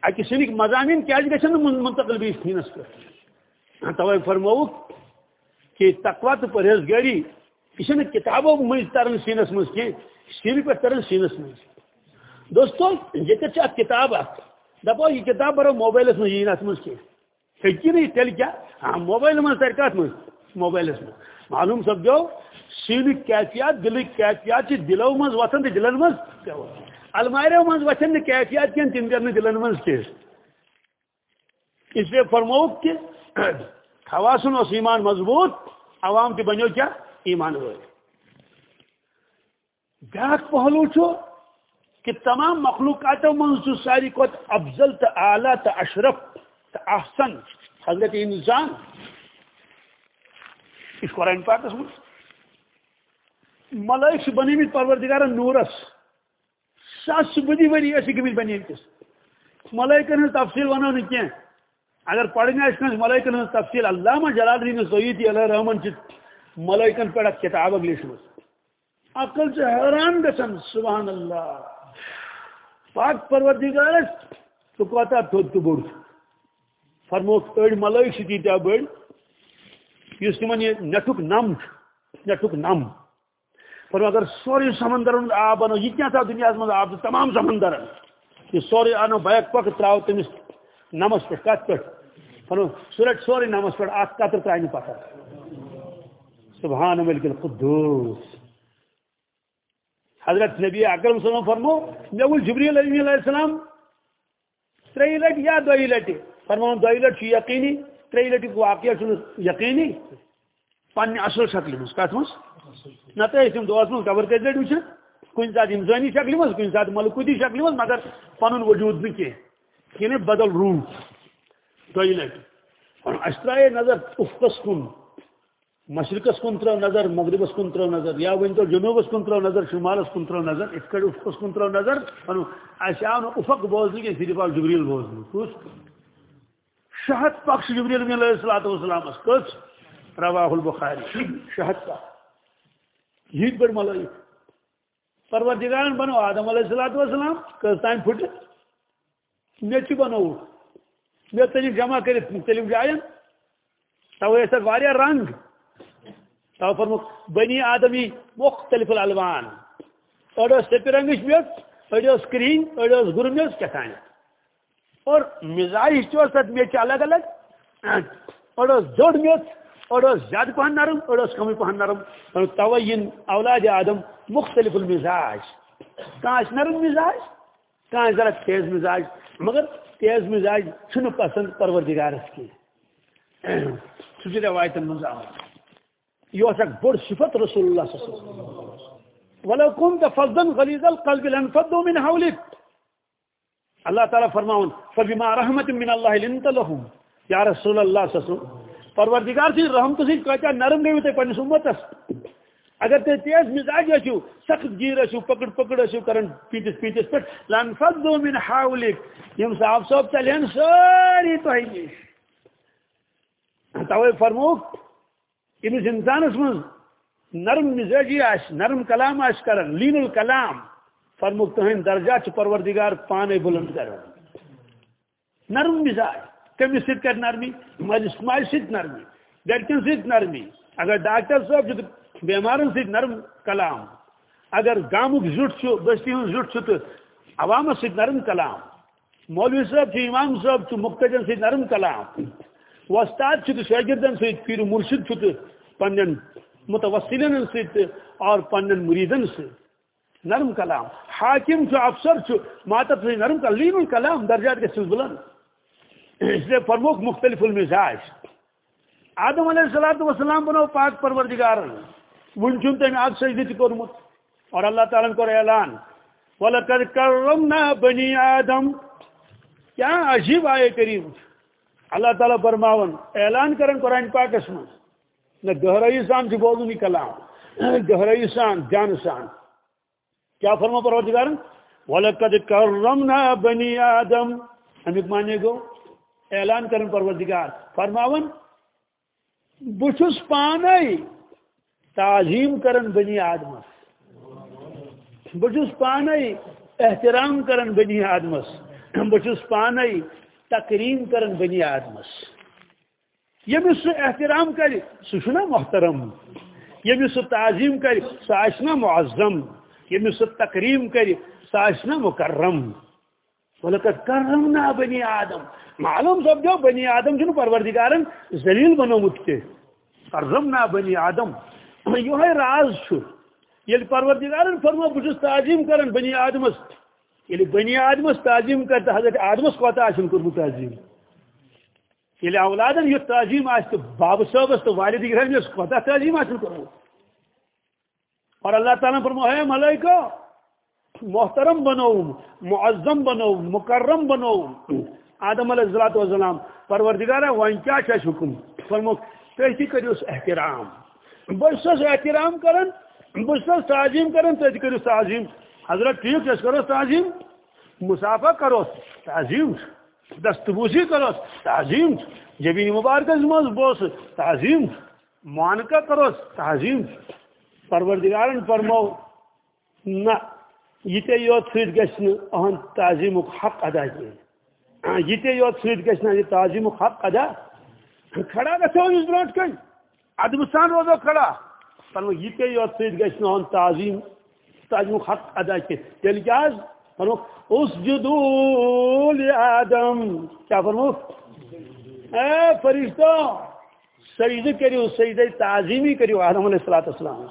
اکہ سینک مضامین کیا گھن منتقل بیس سینس پہ توے فرمو کہ تقوا تو پرہیز گاری یہ کتابوں مز تران سینس مز کی سین پہ تران سینس مز دوستو یہ کتاب اخ دپو یہ کتاب برو موبائلس من یہ مز کی۔ ہوں تیل کیا؟ ہاں موبائل من تر کت من موبائلس من معلوم سپدو سین کیفیات، دل کیفیات، دلو من وتھان تو دلن من الماریو من وتھن کیفیات کن تم کر دلن من کی۔ اس لیے فرمو کہ خواسن اس ایمان مضبوط، عوام تہ بنو کیا؟ ایمان ول بیاکھ پہلو چھو کہ تمام مخلوقاتوں من ساری کھت افضل تو اعلیٰ تو اشرف احسن۔ حضرت انسان۔ اس قرآن پاکس من ملائک بنیمت پروردگار نورس۔ ساس بدی وری اس گمت بنیمتس ملائکن تفصیل ونو نہ کی اگر پڑھنے اس ملائکن ہن تفصیل علامہ جلال الدین علیہ رحمان چ ملائکن پڑھ کتاب اگلیس مس عقل سے حیران گسن سبحان اللہ۔ پاک پروردگار تو کوتا تھود تو بڑھ۔ فرموک اڑ ملائک سے تیتیا بڑ اس تمن یہ نٹک نم نٹک نم۔ فرمو اگر سوری سمندر آب انو یہ کیا تھا دنیا من آب تمام سمندر یہ سوری انو بیک پک تراو تمس نمس پہ کت پہ فرمو سورٹ سوری نمس پہ اخ قطر ترائن پتہ سبحان ملک القدوس۔ حضرت نبی اکرم صلی اللہ علیہ وسلم فرمو مے جبریل علیہ السلام، تری لٹ یا دو لٹہ فرمان دو لٹ یقینی؟ تری لٹ واقعہ یقینی؟ پنہ اصل شکل مز کت مز نت تم دہس مز خبر کت لٹ وچن کن سات انسانی شکل مز کن سات ملکوتی شکل مز مگر پن وجود نا کی بدل روح. دو لٹ اس ترائے نظر افقس کن. مشرقس کن ترو نظر، مغربس کن ترو نظر. یا ون تو جنوبس کن ترو نظر، شمالس کن ترو نظر. ات کڑ افقس کن ترو نظر. اس آو افق بوزن کی صرف آو جبریل بوزن شہد پخش جبریل علیہ الصلوۃ والسلام کس رواہ البخاری. شہد کا یہ بڑ ملائک. پروردگارن بنو آدم علیہ الصلوۃ والسلام. کس تائم پھٹ میچ بنو مے تنی جمع کرت مختلف جائن تو ایسا واریا رنگ تو فرمو بنی آدمی مختلف الالوان اڑ سپی رنگش بیت اڑ کرین اڑ گرمیس کتان اور مزاج ست میچ الگ الگ اور زوڑ میچ اور زیادہ پہن نرم اور کم پہن نرم توے اولاد آدم مختلف المزاج کان نرم مزاج کان ذرا تیز مزاج مگر تیز مزاج چھن پسند پروردگارس کی۔ سہ روایتن من یہ بڑ صفت رسول اللہ صلی اللہ علیہ وسلم۔ ولو كنت فظا غليظ القلب لانفضوا من حولك۔ اللہ تعالیٰ فرماؤن، فبما رحمت من اللہ لنت لهم۔ یا رسول اللہ صلی اللہ علیہ وسلم، پروردگار سی رحمت سی کہتا نرم گئی تے پنس امتس اگر ته تیز مزاج شو سخت گیر شو پکړ پکړ شو کرن پیټس پیټس پټ. لان فضو من حولک. یم صاحب صاحب چلین ساری توهیږي تاوی فرموک امس انسان اسمز نرم مزاجی آش نرم کلام آش کرن لین الکلام. فرموک توهین درجہ چ پروردگار پانے بلند کرن نرم مزاج. کمی سید کر نرمی مجلس مائی سید نرمی گرکن سید نرمی اگر ڈاکٹر صاحب جو بیمارن ست نرم کلام۔ اگر گامک زٹ بستی ہن زٹ عوامس ست نرم کلام۔ مولوی صاحب چھ امام صاحب چھ مقتدن ست نرم کلام۔ وستاد چھ شاگردن ست پیر مرشد چھ پنن متوسلن ست اور پنن مریدن سے۔ نرم کلام۔ حاکم چھ افسر چھ ماتب سے نرم کلام۔ لین کلام درجات کے بلند۔ اس لیے فرموک مختلف المزاج۔ آدم علیہ السلام بنو پاک پروردگار ون چون تم آگ سجدی تھی کورمت اور اللہ تعالیٰ کو اعلان، وَلَقَدْ كَرَّمْنَا بَنِي آدم۔ کیا عجیب آئے کریم۔ اللہ تعالیٰ برماون اعلان کرن قرآن پاک اسم نہ گہرائی سان سے بوزنی کلام۔ گہرائی سان جان سان کیا فرما پروردگار؟ وَلَقَدْ كَرَّمْنَا بَنِي آدم۔ امیک مانے گو اعلان کرن پروردگار۔ فرماون بچس پانے تعظیم کرن بنی آدمس بچس پانے احترام کرن بنی آدمس بچس پانے تقریم کرن بنی آدمس یمس سہ احترام کر سہ محترم۔ یمس سہ تعظیم کر سہ معظم۔ یمس سہ تقریم کر سہ مکرم۔ ولقد کرمنا بنی آدم۔ معلوم سب جو بنی آدم پروردگارن ذلیل بنومت کے کرمنا بنی آدم۔ یہ راز یل یعنی پروردگارن فرمو بچس تعظیم کرن بنی آدمس یل یعنی بنی آدمس تعظیم کرتا، حضرت آدمس کوتا آشن کرمو یعنی تعظیم یل اولادن یہ تعظیم آس تو باب صاحبس تو والد گرہنس کوتا تعظیم آشن کرمو اور اللہ تعالیٰ فرمو ہے ملائکہ، محترم بنو، معظم بنو، مکرم بنو۔ آدم علیہ السلام والسلام پروردگار وان کیا چھ حکم؟ فرمو تھی کرو احترام۔ بس احترام کرن، بس تعظیم کرن تھی کرو تعظیم۔ حضرت ٹھیک کرو تعظیم۔ مسافہ کرو، تعظیم۔ دستبوسی کرو، تعظیم۔ جبین مبارک مز بوس، تعظیم۔ مانکہ کرو، تعظیم۔ پروردگارن فرمو نہ یہ یوت ست گھن تعظیم حق ادا کی یہ یوت ست گھن تعظیم حق ادا۔ کھڑا گھو اس برو کن ادب سان روزو کھڑا۔ پنو یہ یوت ست گھن تعظیم تعظیم حق ادا کی۔ تیل کیا پنو اس جدول آدم۔ کیا فرمو؟ اے فرشتو سجدہ کریو سجدہ تعظیمی کریو، آدم علیہ السلام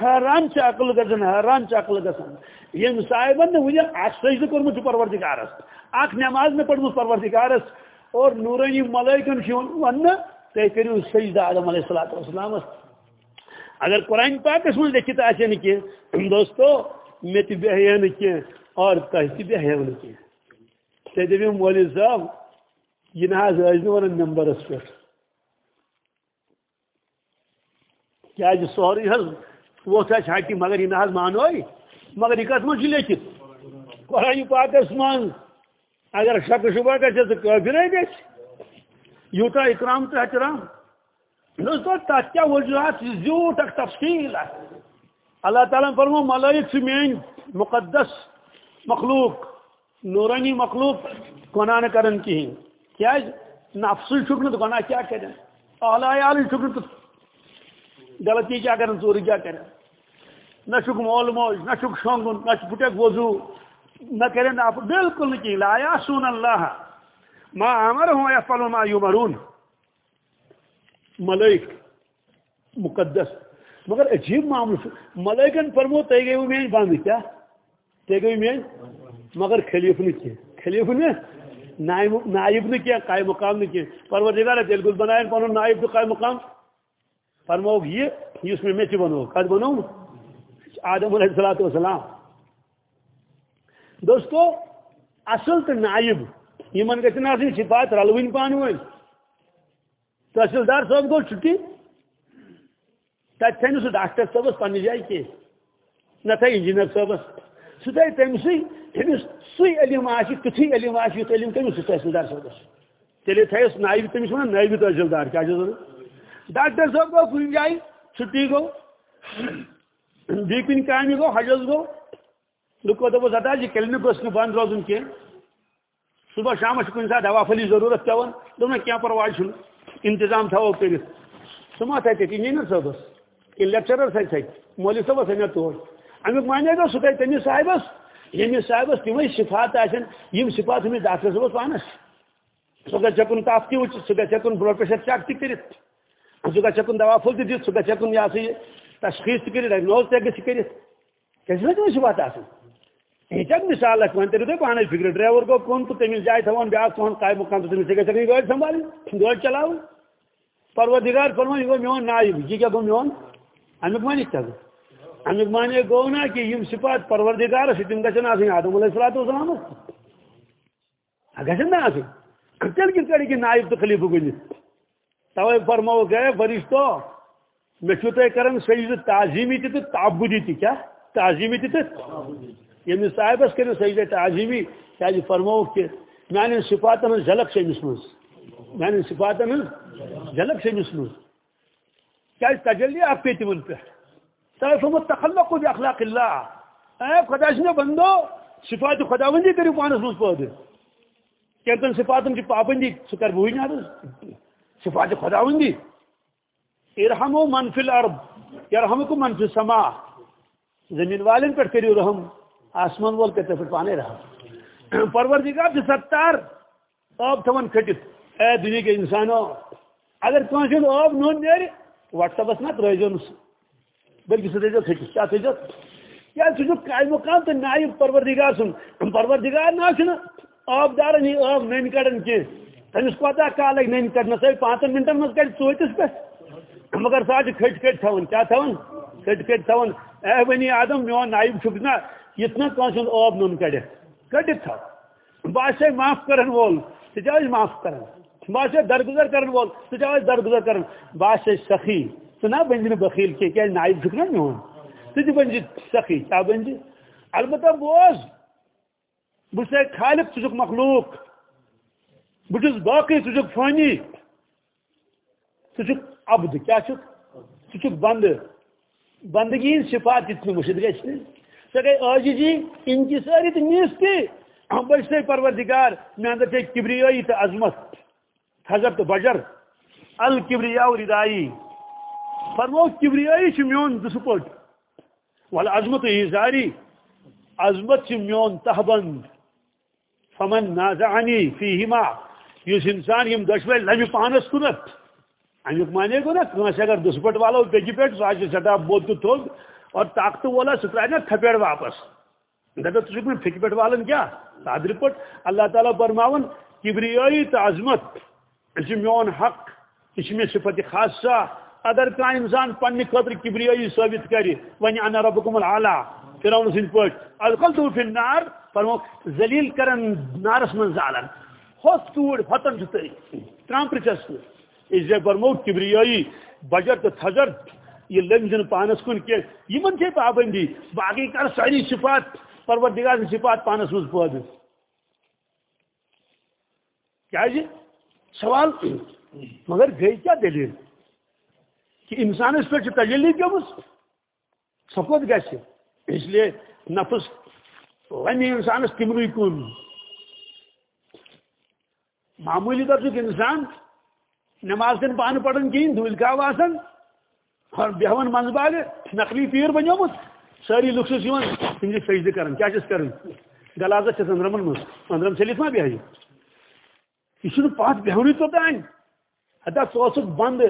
حیران چھ عقل گژھان حیران چھ عقل گژھان یم صاحبن نے ونی اکھ سجدہ کورمت پروردگارس اکھ نماز نے پڑھمت پروردگارس اور نورانی ملائکن چھ ون تہ کریو سجدہ آدم علیہ الصلوۃ والسلام اگر قرآن پاکس من لکھت آسے نا کی دوستو مے تہ بہیا نا کی اور تہ تہ بہیا نا کی تہ دپیم مولوی صاحب، یہ نہ حظ ٲسۍ نہٕ ونان نمبرس پٮ۪ٹھ کیازِ جی سورُے حظ وہ چھاٹی مگر یہ نہ مانوئی مگر یہ کت من لیکھت قرآن پاکس من اگر شک شبہ گھر تو قابر گھر یوتا اکرام تو احترام دوستو تک کیا وجوہات زیوٹ اک تفصیل اللہ تعالیٰ فرمو ملائک سے مین مقدس مخلوق، نورانی مخلوق گناہ نہ کرن کہیں کیا نفس شکر تو گناہ کیا کریں؟ اعلی علی شکر تو غلطی کیا کریں؟ چوری کیا کریں؟ نہ چک مول موج، نہ چک شونگن نہ پھٹک وضو۔ نہ کریں نہ بالکل نہیں کی لا سون اللہ۔ ما امر ہوں یا فلو ما یمرون ملائک مقدس. مگر عجیب معاملہ ملائکن فرمو تے گئی میں بند کیا؟ تے گئی میں؟ مگر خلیف نے کیا؟ خلیف نے؟ نائب نے کیا؟ قائم مقام نے کیا؟ پروردگار تیل گل بنائے پنو نائب تو قائم مقام. فرمو یہ اس میں میں چی بنو. کد بنو؟ آدم علیہ السلام. والسلام دوستو، اصل تو نائب. یمن گھن آن صفات رلوین پان ون تحصیلدار صاحب گو چھٹی؟ تب تھے سہ ڈاکٹر صبس پنہ جائے کی نہ تھے انجینئر صبس سہ تھے تم سی تمس سی علم آہ تھی علم آہ علم تمس تحصیلدار صبس تیلے تھس نائب تمس ونان نائب تحصیلدار کیا ڈاکٹر صاحب گو کن جائے چھٹی گو۔ بی کن کامہ گو حجس گو۔ لکو دپس ہتا یہ کلینک گوس بند روزن کی صبح شام کن سات دوا پھلی ضرورت پیون دن کی پرواہ انتظام تھو کر سہ ما انجینئر صبس کہ لیکچرر سی مولوی صبس انے تور امیک مانے گا سہ تمس صاحبس یمس صاحبس تم صفات آن صفات ہمیں ڈاکٹر صبس پانس سہ گھر چکن کف تہ وچ سہ گھر چکن بلڈ پریشر چیک تہ کرت سہ گھر چکن دوا پھول تہ دت سہ گھر چکن یہ سا یہ تشخیص تہ کرت ڈائگنوز تہ گژھِ کٔرِتھ کیازِ صفات آسان یہ چک مثال اک ون ترو تھی پانے فکر ڈرائیور گو کن تو تمس جائے تھوان بیاا تہن قائم مقام تو تمس گھر گاڑی سنبھال گاڑی چلاو پروردگار فرما یہ گو میون نائب یہ کیا گو میون امیک مانی کیا گو امیک مانی گو نا کہ یم صفات پروردگار سے تم گھن آسن آدم علیہ السلام والسلام گھن نا آسن تیل کت کڑی کہ نائب تو خلیفہ بنت توے فرمو گئے فرشتو مے چھو تہ کرن سجدہ تعظیمی تہ تعبدی تہ کیا تعظیمی تہ یمس صاحبس کرو سجدہ تعظیمی کیا فرمو کہ میان صفات من جھلک سمس من میان صفات من جھلک سمس من کیا تجلی آپ پہ؟ تمن پہ تر فرمت تخلق بھی اخلاق اللہ۔ اے خدا سن بندو، صفات خدا بندی کرو پانس من پود کیتن صفاتن کی پابندی سہ کر بوئی نا صفات خدا بندی ارحمو من فی الارض یرحمکم من فی السماء۔ زمین والن پر کریو رحم۔ آسمان وول کرتے پھر پانے رہا۔ پروردگار سے ستار آب تھون کھٹت اے دنیا کے انسانوں، اگر کانس آب نون نیرِ واٹس ایپس نہ ترٲیزیو نہٕ بلکہ سہ تھٲیزیو کھٹس کیا تھٲیزیو کیا سہ چھُ قائم مقام تہٕ نایب پروردگار سُنٛد پروردگار نا چھُنہٕ آب دارن یہ آب نٔنۍ کڑان کینٛہہ تٔمِس کوتاہ کال لگہِ نٔنۍ کڑنس ہے پانٛژن منٹن منٛز کڑِ ژوٗنٛٹھِس پٮ۪ٹھ مگر سُہ حظ چھُ کھٔٹۍ کھٔٹۍ تھاوان کیٛاہ تھاوان کھٔٹۍ کھٔٹۍ تھاوان اے بنی آدم میون نایب چھُکھ یتنا کانس آب نون کڑ کڑت تھو بہٕ معاف کرن وول سہ معاف کران بہٕ درگزر کرن وول سہ درگزر کران بہٕ سخی ژٕ نا بن بخیل کی کیا نائب چھُکھ نا میون ژٕ تہِ بن سخی کیا بن البتہ بوز بہٕ چھُسے خالق ژٕ چھُکھ مخلوق بہٕ چھُس باقٕے ژٕ چھُکھ عبد کیا چھُکھ ژٕ چھُکھ بندٕ۔ بندگی صفات تہِ مشد گژھِ سہ گئی آجی جی ان کی ساری تو نیس تھی بچ سے پروردگار میں اندر سے کبریائی تو عظمت حضرت بجر الکبریا ردائی فرمو کبریائی چھ میون دسپٹ وال عظمت ایزاری عظمت چھ میون تہبند فمن نازعنی فیہما یس انسان یم دشوے لمی پانس کنت امیک مانے گو نا کنس اگر دسپٹ والو بیجی پیٹ سو آج سٹا بود تو تھوک اور طاقت والا سترا نا تھپیڑ واپس۔ دپا تک پھک پہ والن کیا؟ صادر پٹ اللہ تعالیٰ برماون کبریائی تو عظمت یہ میون حق یہ میں صفت خاصہ۔ اگر کان انسان پنہ خاطر کبریائی ثابت کر ون انا ربکم العلا فرعون سن پٹ القل تو فی النار؟ فرمو ذلیل کرن نارس من زالن۔ ہوس توڑ فتن تھی ترامپرچس اس جے فرمو کبریائی بجر تو تھجر۔ یہ لم پانس کن کی پابندی۔ باقی کر ساری صفات، پروردگار صفات پانس مز پود کیا جی؟ سوال۔ مگر گئی کیا دلیل؟ کہ انسانس پہ تجلی گمس سہ کوت اس لیے نفس ون انسانس تمن کن معمولی درجک انسان نماز کن پان پڑھن کہین دول کا آسان اور بیہون منز نقلی پیر بنیومت ساری لکھ تم سجدہ کران کیا کران غلازت اندرمن من اندرم چلت ما بیہ یہ پات بیہونی توتان حتا ثوسک بند.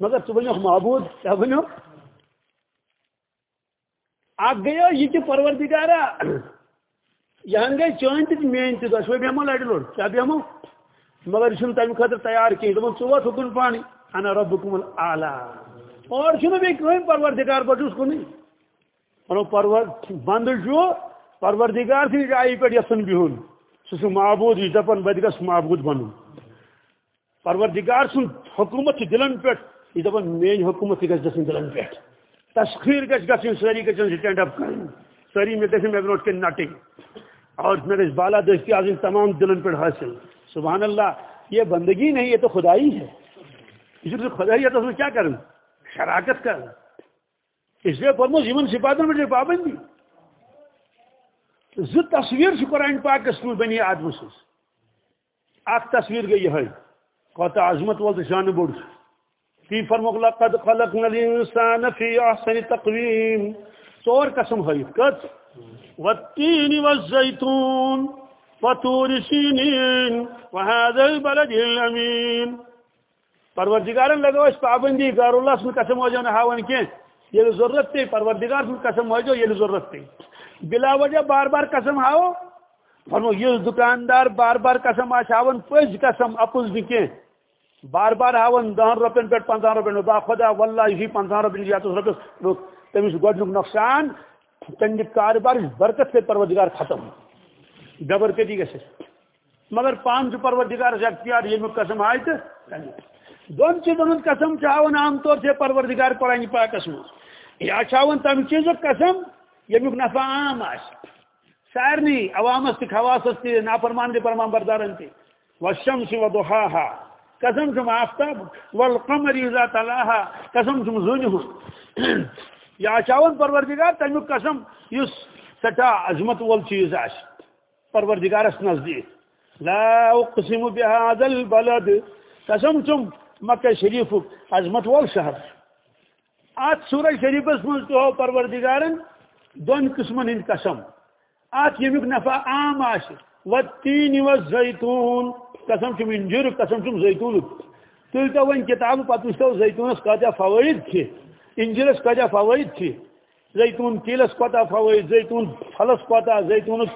مگر ثہ بنو معبود؟ یعنی کیا بنو اک گیا یہ پروردگارا. یہ گئی چون تہ مین تہ دشوے بیہمو لڑ لوڑ کیا بیہمو مگر یہ تمہ خاطر تیار کی دپن ژٕ ووت ہکن پانی. انا ربکم الاعلی اور چھنو بھی کوئی پروردگار بٹوس کو نہیں۔ اور پرور بند جو، پروردگار تھی جائی پہ یسن بہن سہ معبود یہ دپن بہ گس معبود بن پروردگار سن حکومت دلن پہ یہ دپن مین حکومت گھس گھن دلن پہ تسخیر گھس گھن ساری گھن سٹینڈ اپ کر ساری میں گھن مے برو کن نٹنگ اور میں گھس بالا دستی آج تمام دلن پہ حاصل۔ سبحان اللہ، یہ بندگی نہیں، یہ تو خدائی ہے۔ اس خدائی ہے تو اس میں کیا کریں شراکت کر۔ اس لیے فرمو یمن صفاتن میں پابندی۔ ز تصویر قرآن پاکس میں بنی آدم سز اخ تصویر گئی یہ کوتا عظمت وول شان بوڑ فی فرموک لقد خلقنا الانسان فی احسن تقویم۔ ژور قسم ہائت کت والتین والزیتون وطور سینین۔ وهذا البلد الامین۔ پروردگارن لگو اس پابندی غیر اللہ سن قسم ہو جانا ہاون کی یہ ضرورت تھی پروردگار سن قسم ہو جو یہ ضرورت تھی بلا وجہ بار بار قسم ہاو فرمو یہ دکاندار بار بار قسم آشاون پز قسم اپز نکی بار بار ہاون، دہن روپین پہ پنچہ روپین با خدا، واللہ یہ پنچہ روپین یا تو روپیس تمس گۄڈنیُک نۄقصان تمہِ کاربار برکت پہ پروردگار ختم۔ ببرکتی گژھِ مگر پان چھُ پروردگارس اختیار ییٚمیُک قسم آے تہٕ دون چیزن ہند قسم چاون عام طور سے پروردگار قرآن پاکس مز یا چاون تم چیز قسم یمیک نفع عام آس سارنی عوامس تہ خواصس تہ نافرمان تہ فرمان بردارن تہ والشمس وضحاها قسم چھم آفتاب والقمر اذا تلاها قسم چھم زون یا چاون پروردگار تمیک قسم یس سٹھا عظمت وول چیز آس پروردگارس نزدیک لا اقسم بهذا البلد قسم چھم مکہ شریف عظمت وول شہر. ات سورہ شریفس من تو پروردگارن، دون قسمن ہند قسم. ات یمیک نفع عام آس والتین والزیتون قسم چم انجر قسم چم زیتون. تل تو ون کتاب پتہ زیتونس کتہ فوائد چھ انجرس کتہ فوائد چھ زیتون تیلس کتہ فوائد، زیتون پھلس کتہ زیتونس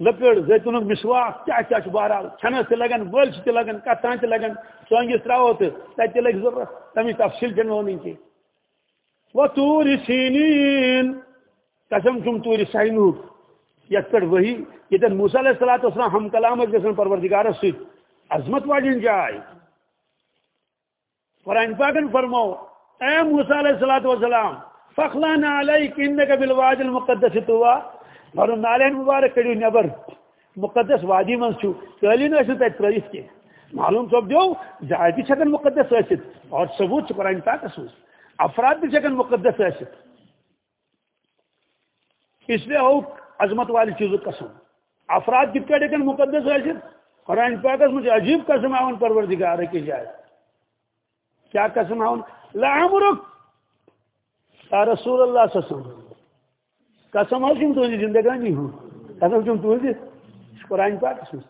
لکڑ زیتون مسواک کیا کیا بہرحال چھنس تہ لگان بلچ تہ لگان کتان تہ لگان سونگس تراو تو تتہ لگ ضرورت تمچ تفصیل چھ ونن کی و تور سینین، قسم چم تور سینو یت پہ وہی یتن موسی علیہ الصلوۃ والسلام ہم کلام گژھن پروردگارس ست عظمت واجن جائے۔ قرآن پاکن فرمو اے موسی علیہ الصلوۃ والسلام فخلنا علیک انک بالواد المقدس توا اور نالین مبارک کڑیو نبر. مقدس وادی من چھو تعلیم ٲسِو تتہِ ترٲیِتھ کینٛہہ معلوم سپدیو جاے تہِ چھکن مقدس ٲسِتھ اور ثبوت قرآن پاکس منٛز افراد تہِ چھکن مقدس ٲسِتھ اس لیے ہو عظمت والے چیزُک قسم. افراد کِتھ کٲٹھۍ ہیٚکن مقدس ٲسِتھ قرآن پاکس منٛز چھُ عجیب قسم ہاوان پروردگار أکِس جایہِ کیٛاہ قسم ہاوان لعمرُک رسول اللہ صلی اللہ علیہ وسلم. قسم حظ چھم تہذی زندگانی ہوں قسم چم تہذی قرآن پاکس پاک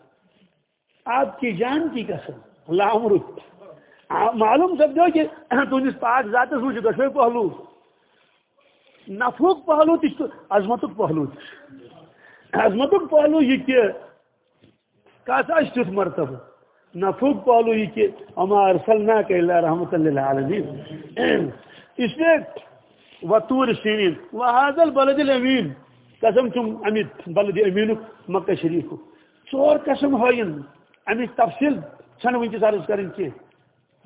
آپ کی جان کی قسم اللہ عمر معلوم سپدو کہ تہس پاک ذات مجھ دشوے پہلو نفوک پہلو تہ عظمت پہلو عظمت پہلو یہ کہ کت آس تیت مرتبہ نفوک پہلو یہ کہ اما ارسلنا کہ اللہ رحمت للعالمین اس لیے وطور السنين. وهذا البلد الأمين. قسمتم أميد بلد أمينه مكة شريفه. صور قسم هاين أميد تفصيل. شنو انت انتظار اسكرين كي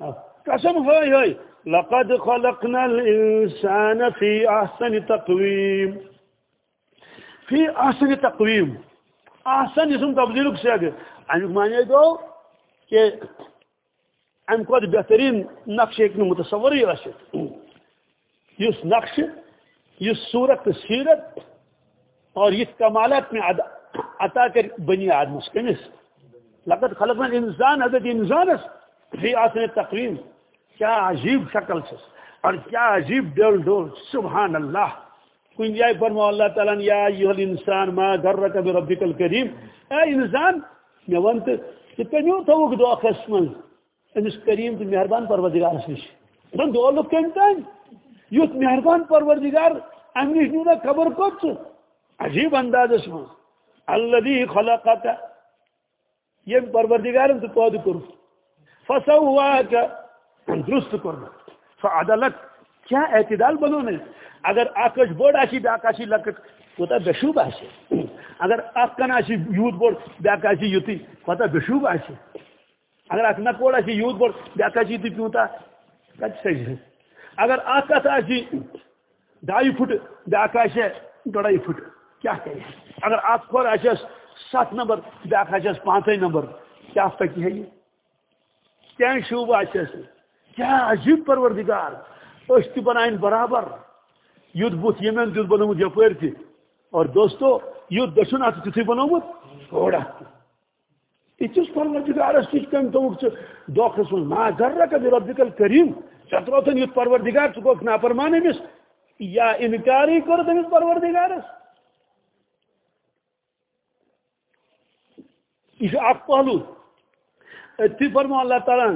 آه. قسم هاي هاي. لقد خلقنا الإنسان في أحسن تقويم. في أحسن تقويم. أحسن اسم تبديلك سيادة أميد ما دو كي. أم قد بهترين نقشة متصوري رشد اس نقش اس صورت سیرت اور اس کمالات میں عطا کر بنی آدمس کمس لقد خلقنا الإنسان حضرت انسان فی آسن تقویم کیا عجیب شکل سے اور کیا عجیب ڈول ڈول سبحان اللہ کن جائے فرمو اللہ تعالیٰ یا ایوہ الإنسان ما گرک بربک الکریم اے إنسان میں ونت کہ کنیو تھوک دو قسم امس کریم تو مہربان پروردگار نش دو لوگ کم تین یت مہربان پروردگار ام نش نیو خبر کت عجیب انداز من اللہ خلقك یم پروردگار تو پود کر فسواك درست کر فعدلك کیا اعتدال بنو نے؟ اگر اکش بوڑ آسی بیاکھ آسی لکٹ کوتا بشوب آسی اگر اک کن آسی یوت بوڑ بیاکھ آسی یوتی کوتا بشوب آسی اگر اک نکوڑ آسی یوت بوڑ بیاکھ آسی یوتی پیوتا کچھ سجھ اگر اخ کت آسی ڈائی فٹ بیاکھ آسہِ ڈۄڑے فٹ کیا کرِ اگر اکھ کھور آسٮ۪س ستھ نمبر بیاکھ آسٮ۪س پانٛژے نمبر، کیا پکہِ ہے یہ؟ کیا شوب آسٮ۪س کیا عجیب پروردگار أسۍ تہِ بناین برابر یت بت یمن دیت بنومت یپر تہ اور دوستو یت دچھن ات تتھے بنومت تھوڑا اتس پروردگارس نش کم تھوک دھوکھس من ما ذرہ بربک الکریم ژے تروتن یت پروردگار ژٕ گوکھ نافرمان أمس یا انکاری کر تمس پروردگارس یہ اخ پہلو اتھی فرمو اللہ تعالیٰ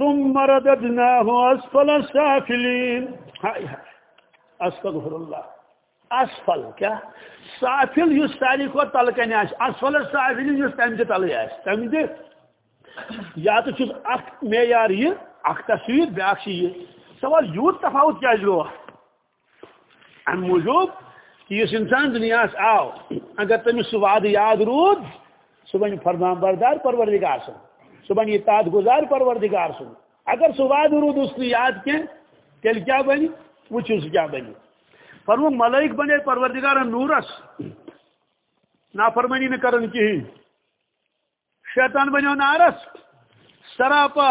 ثم رددناه اسفل السافلين هاي هاي استغفر الله اسفل کیا سافل یس ساری کو تل کن آس اسفل السافلين یس تم کے تل آس تم دے یا تو چھ اخ معیار یہ اخ تصویر بیاکھ یہ سوال یوت تفاوت کیا جو ام موجود کہ اس انسان دنیا آو اگر تمہیں سواد یاد رود، صبح فرمان بردار پروردگار سن، صبح اطاعت گزار پروردگار سن۔ اگر سواد رود اس نے یاد کی تیل کیا بنی؟ وچو سے کیا بنی؟ فرمو ملائک بنے، پروردگار نورس۔ نافرمانی نہ کرن کہین شیطان بنو نارس۔ سراپا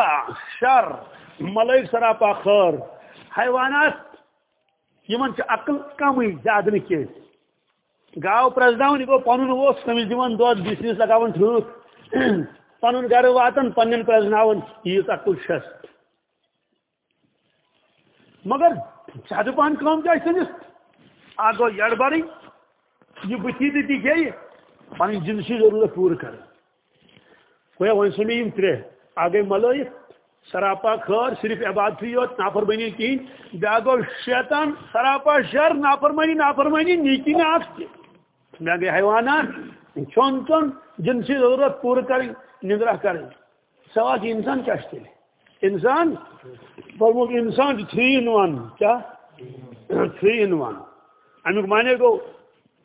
شر، ملائک سراپا خر. حیوانات، یمن عقل کم زیادہ نی گاو پرزناون یہ گو پن اس تمس دان دود بسنس لگاون ٹھیک پن گھر واتن پن پرزناون. ییت عقل شس مگر زیادہ پہن کم کیا سنس آ گو یڑ بڑی یہ بتی تی گئی پن جنسی ضرورت پور کر گویا ون سن یم ترے؟ آ گئی ملائک سراپا خر صرف عبادت یوت نافرمانی کہین بیا گو شیطان سراپا شر، نافرمانی نافرمانی، نیکی نہ آپ مے گئی حیوانات چون چون جنسی ضرورت پور کریں نندرا کریں۔ سوال کہ انسان کیا تیل انسان؟ فرمو کہ انسان تھری ان ون کیا؟ تھری ان ون امیک مانے گو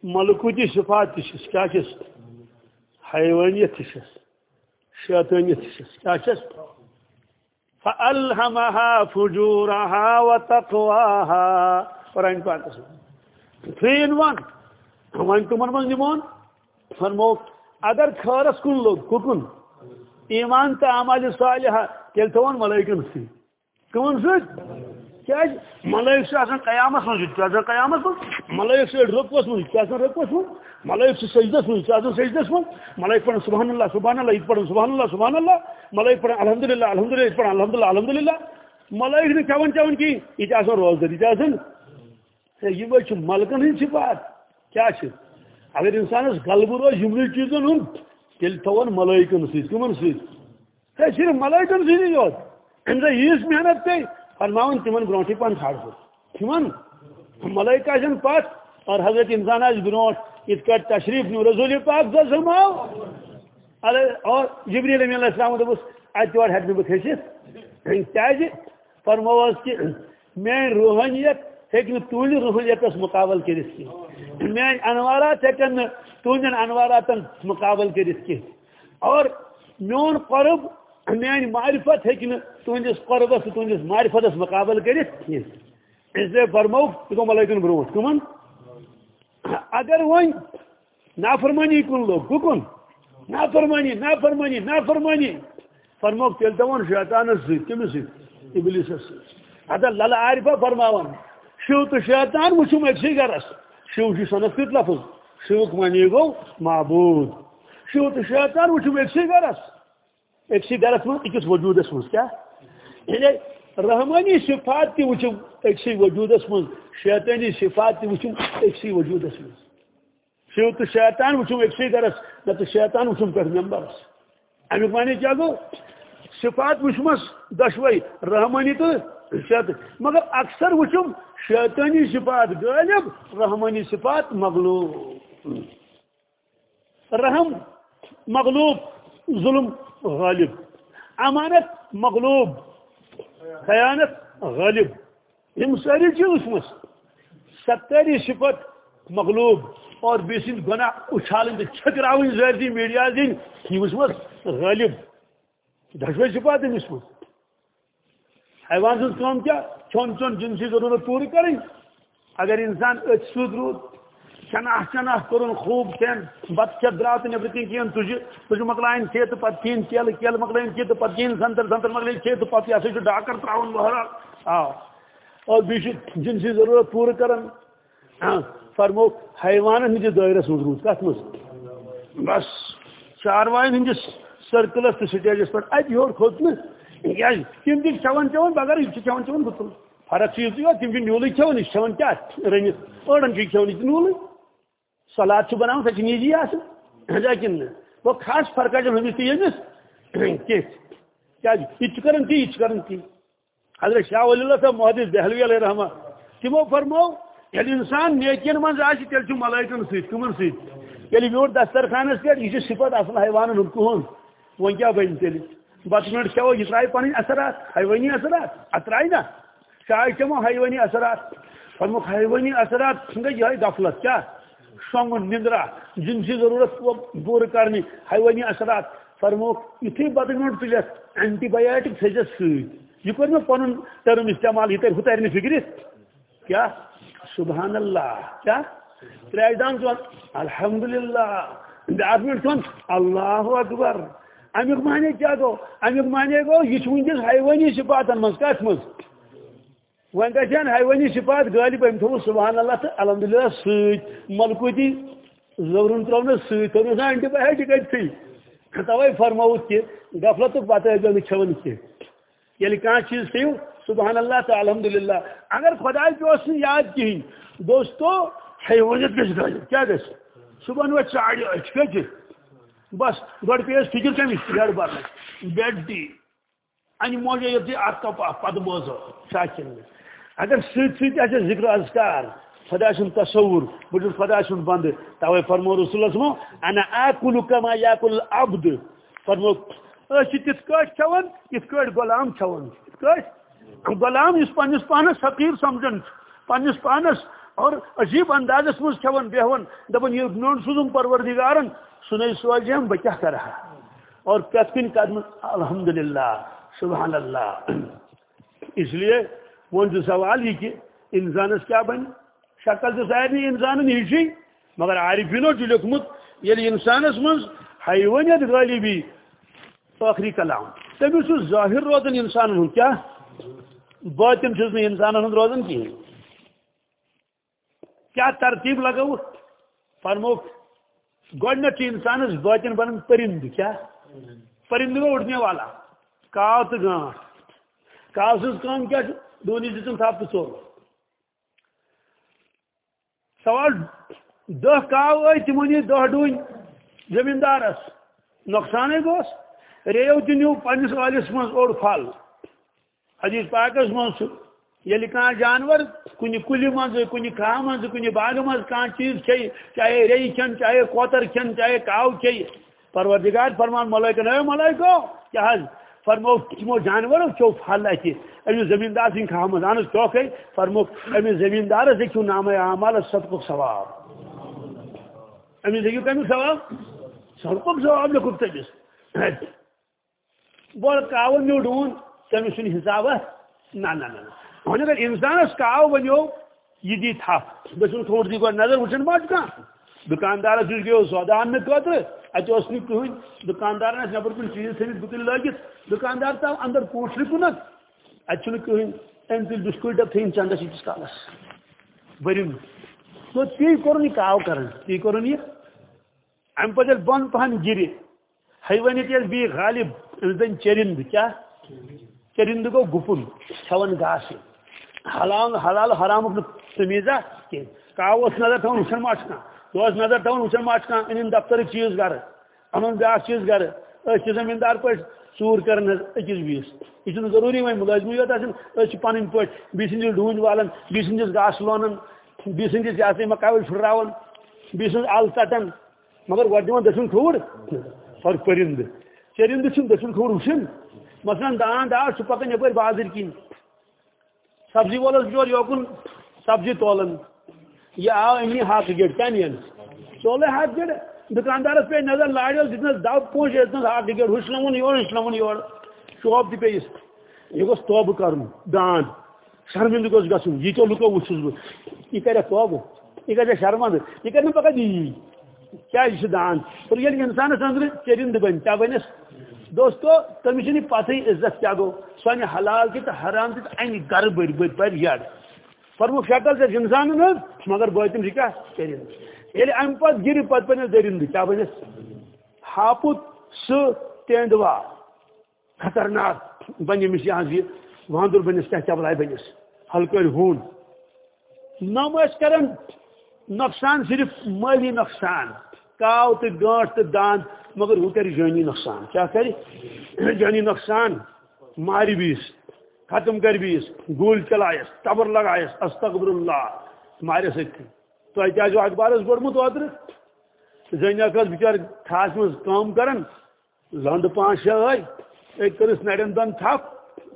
ملکوتی صفات تشس، کیا چس حیوانیت تشس۔ شیطانیت کیا چس فألهمها فجورها وتقواها قرآن پاک تھری ان ون ون تمن من نمون فرمو اگر خیرس کن لوگ ککن ایمان تو عمال صالحہ تیل تھون ملائکن سی کمن ست کیا ملائک سے آسان قیامت من کیا آسان قیامت من ملائک سے رکوس من جی، کیا آسان رکوس من ملائک سے سجدس من جی، کیا آسان سجدس من ملائک پڑھن سبحان اللہ سبحان اللہ ات پڑھن سبحان اللہ سبحان اللہ ملائک پڑھن الحمدللہ الحمدللہ ات پڑھن الحمدللہ الحمدللہ ملائک نے کھون چون کی؟ یہ آسان روزدار یہ آسان یہ وہ ملکن ہند صفات کیا اگر انسانس غلب روز یمن چیزن ہند تیل تھون ملائکن ست کمن ست صرف ملائکن سی یوت ام سا یس محنت پہ فرماون تمن برونٹھی پن کھڑ تمن ملائکہ آن پت اور حضرت انسان آس بروٹ ات کٹ تشریف نیو رسول پاک صلی اللہ علیہ اور جبریل امین علیہ السلام دس ات یور ہیکہ بہ کھست کیاز فرموس کہ میان روحانیت ہیکہ تہذ روحانیتس مقابل کرت کی میان انوارات ہیکن تہذین انواراتن مقابل کرت کی اور میون قرب میان معرفت ہیکہ تہندس قربس تہندس معرفتس مقابل کرت کی اس لیے فرمو یہ ملائکن بروٹ کمن اگر ون نافرمانی کن لوگ کن نافرمانی نافرمانی نافرمانی فرمو تیل دون شیطانس ست کمس ست ابلیسس ست ادا لل عارفہ فرماون شو تو شیطان وچھم اکسی گرس شو چھ سنسکرت لفظ. شوک معنی گو معبود. شو تو شیطان وچھم اکسی گرس اکسی گرس من اکس وجودس من کیا یعنی رحمانی صفات تی وچھم اکسی وجودس من شیطانی صفات تی وچھم اکسی وجودس من شو تو شیطان وچھم اکسی گرس نہ تو شیطان وچھم کر ممبرس امیک معنی کیا گو صفات وچھمس دشوئی رحمانی تو شیط مگر اکثر وچم شیطانی صفات غالب رحمانی صفات مغلوب رحم مغلوب ظلم غالب. امانت مغلوب. خیانت غالب. یہ ساری چیز مس ستاری صفت مغلوب. اور بیسن گناہ اچھالن چھکراؤن زیرتی میڈیا دن یہ مس غالب. دشوئی صفات امس مس حیوان سن کام کیا؟ چون چون جنسی ضرورت پوری کریں. اگر انسان ات سود رود شناہ شناہ کرن خوب کھین بت درات نبر کن کین تج تج مکلائن کھیت پت کین کیل کیل مکلائن کھیت پت کین سنتر سنتر مکلائن کھیت پت یہ ڈاکر تراون بہر آ اور بیش جنسی ضرورت پور کرن۔ فرمو حیوان ہندس دائرس مز روز کت مز بس چاروائن ہندس سرکلس تو سٹیجس پہ اتہ ہور کھوت نا کیاز؟ تم تھی کھان چون، مگر یہ کھان چون گتل۔ فرق چیز یہ، تم نیول کھان یہ کھان کیا رنت اڑن کی کھان یہ نیول سلاد بنا سہ نیجی آسا کن وہ خاص فرق جب ہمس تھی یمس کیا کران تی یہ کران تی حضرت شاہ ولی اللہ صاحب، محدث دہلوی علیہ رحمہ. تمو فرمو یل انسان نیکین من آ تیل ملائکن ست کمن ست یل یعنی یور دسترخانس پہ یہ یعنی صفت اصل حیوان کہن وہ کیا بن تیل بت منٹ کھو یہ ترائی پن اثرات، حیوانی اثرات اترائی نا. چائے چمو حیوانی اثرات. فرمو حیوانی اثرات گئی یہ غفلت کیا؟ شونگن نندرا جن کی ضرورت پور کرنی، حیوانی اثرات فرمو یتھی بت منٹ تلس اینٹی بایوٹک تھجس ست یہ کر میں پن ٹرم استعمال یہ ہو تر یعنی فکر کیا؟ سبحان اللہ کیا؟ ترجان چون الحمد للہ بیاکھ منٹ چون اللہ اکبر۔ امیک معنی کیا گو؟ امیک معنی گو، یہ ونکس حیوانی صفاتن من کت مز ون گھن حیوانی صفات غالب ام تھو سبحان اللہ تو الحمد للہ ست ملکوتی زورن ترو ست تھو اینٹی بایوٹک اتھی توے فرموت کہ غفلت پتہ گئی کھون کی. یل کان چیز کھیو سبحان اللہ تو الحمد للہ اگر خدا پہ یاد کہین دوستو، حیوانیت گھس گھر کیا گھس صبح وہ چاڑ اچھ کچھ بس گۄڈٕ پیس فکر کمس گڑ برنس بیڈ دی. ان موجہ یہ ات کپ پتہ بوزو شاکن اگر ست ست آ ذکر اذکار، خدا سن تصور بہت خدا سن بند توے فرمو رسول اللہ انا اکل کما یاکل العبد. فرمو تت کھان یت غلام کھان غلام اس پنس پانس حقیر سمجھن. پنس پانس اور عجیب انداز مز کھان بیہون. دپان یہ میون سوزم پروردگارن سنے سوجم بہ کیا کرا؟ اور کت کن قدم الحمد للہ سبحان اللہ. اس لیے ون سوال یہ کہ انسانس کیا بن شکل تو سارے انسان ہی مگر عارفینو لوکمت یل انسانس من حیوانیت غالبی آخری کلام تمس ظاہر روزان انسان ہوں کیا؟ باطن چھس نہیں انسان ہوں روزان کی کیا ترتیب لگو فرمو گڈنٹ انسانس باطن بن پرند کیا؟ پرند کو اڑنے والا۔ کاو تو گانٹ کاو سز کام کیا دونی دتن تھپ تو ژور سوال دہ کاو آئی تمو دہ ڈون زمیندارس نقصانے گوس؟ ریو تہ نیو پنس والس من اوڑ پھل حدیث پاکس من یل کان جانور کن کل من کن کھا من کن باغ من کان چیز کھے چاہے ری کھن، چاہے کوتر کھن، چاہے کاو کھے پروردگار فرمان، ملائکہ اے ملائکہ کیا حض فرمو تمو جانور چو پھل اتہ امس زمیندار سن کھا من اہن چوک فرمو امس زمیندار ہیکو نام اعمال صدق ثواب. امس ہیکو کمی ثواب؟ صدق ثواب لکھو تمس بول کاو نیو ڈون تمس چھ حساب نہ نہ نہ وۄنۍ اگر انسانس کاو ونیو یہ دی تھپ گژھن تھوڑ دی گۄڈٕ نظر وٕچھن ما چھُ کانٛہہ دُکاندارس نِش گٔیو سودا اننہٕ اچھا خٲطرٕ اتہِ اوس نہٕ کٕہٕنۍ دُکاندارن ٲسۍ نٮ۪بر کُن چیٖز تھٲمٕتۍ بُکٕنۍ دُکاندار ژاو اندر پوٗٹھرِ کُنتھ اتہِ چھُنہٕ کٕہٕنۍ أمۍ تُلۍ بِسکوٗٹ ڈبہٕ تھٲیِن چندس ییٖتِس کالس بٔرِم تو تی کوٚرُن یہِ کاو کران تی کوٚرُن یہِ امہِ پتہٕ ییٚلہِ بۄن پہن گِرِ حیوانیت ییٚلہِ بیٚیہِ غالب۔ زن چرند کیا؟ چرند گو گپن۔ کھان گاس حلال حلال، حرام تمیزہ کی کاو نظر تھون وچھن ما کھان نظر تھون وچھن ما ان دفتر چیز گھر۔ ان بیاکھ چیز گھر۔ اس زمیندار پہ ژور کرن اکس بیس۔ یہ ضروری وۄنۍ ملٲزمٕے یوت آسان أسۍ چھِ پنٕنۍ پٲٹھۍ بیٚیہِ سٕنٛدِس ڈوٗنۍ والان بیٚیہِ سٕنٛدِس گاسہٕ لونان بیٚیہِ سٕنٛدِس یہِ ہسا یہِ مکاوٕے پھٕٹراوان بیٚیہِ سٕنٛز ال ژٹان مگر گۄڈٕ دِوان دٔچھُن ٹھوٗر اور پٔرِنٛدٕ۔ چرند دچن کھوڑ وچن مثلا دان دار سہ پکان یپ بازر کن سبزی وول وولس بچور یوکن، سبزی تولن۔ یہ آو امی ہاتھ گیٹ کیا نین چولے ہاتھ گیٹ۔ دکاندارس پہ نظر لاڑ دس دو پونچ دس ہاتھ گیٹ ہشنون یور ہشنون یور شوب تہ پیس یہ گوس توبہ کرن دان۔ شرمند گوس گھن یہ تو لکو وچھس بہ یہ کرے توبہ یہ کرے شرمند۔ یہ کرنے پکا دی کیا یہ دان؟ اور یہ انسانس اندر چرند بن کیا بنس دوستو تمہیں پتہ عزت کیا گو سوانہ حلال تہ حرام تہ ان گر بر بر بر یڑ فرمو شکل سے انسان ہز مگر باطن سے کیا چرند یل ام پت گر پت بنس درند کیا بنس ہاپت سہ تیندوا، خطرناک بن امس یہ واندر بنس کیا چبلائی بنس ہلکر ہون۔ نم کران نقصان صرف مالی نقصان کاو تو گانٹ تو داند، مگر وہ کر جانی نقصان کیا کر؟ جانی نقصان ماری بیس ختم کر بیس گول چلائس تبر لگائس استغفر اللہ مارے ست تہ اخبارس گوڑمت اوتر زنیاک بچار تھاس مز کام کران لند پانچ شے آئی، ایک کرس نرین دن تھپ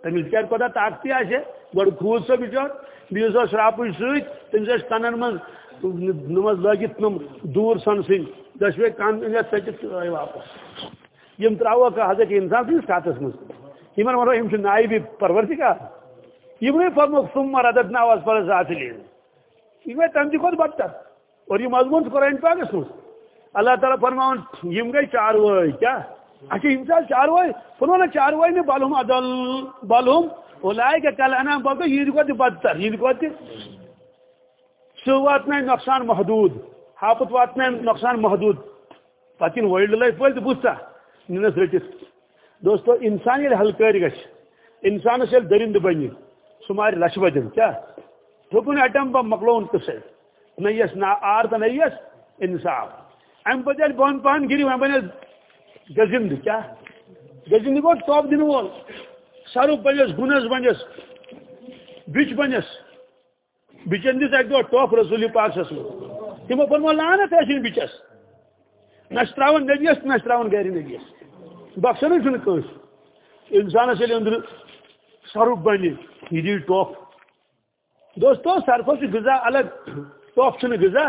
تمس کیا پتہ طاقتی آسے گوڑ کھوز سا بچار بیس شراپ ست تمس کنن من نمز لگت نم دور سن سن دشوے کان ژٹت واپس۔ یم تراو حضرت انسان سندس کتس مز۔ یمن ونو یم نائب پروردگار۔ یمنے فرمو، ثم رددنا اسفل سافلین یہ تم کھت بدتر اور یہ مضمون قرآن پاکس مز اللہ تعالیٰ فرماؤن یم گئی چاروئی کیا اچھا انسان چاروئی فرمانا چاروئی میں بالہم عدل بالہم اولائے کہ کل انا بلکہ یہ کو بدتر یہ کو سو واتنا نقصان محدود ہاپت واتنا نقصان محدود پتہ وائلڈ لائف ول بوسا نس رٹس دوستو انسان یل ہلکر گھ انسانس یل درند بن سہ مار لچھ بدن کیا تھوکن اٹم بہ مکلون قصے نیس نا آر تو نیس انصاف۔ ام پتہ یل بہن پہن گری وہاں بنے گزند کیا؟ گزند گو ٹاپ دن وول سرو بنس گنس بنس بچ بنس بچن دس اک دو ٹاپ رسول پاکس من تمو پن لانت ایسن بچس نہ تراون نبیس نہ تراون گھر نبیس بخشن چھ انسانس یل اندر سرف بن یہ دی ٹوپ دوستو سرفو سے غذا الگ ٹوپ چھ غذا،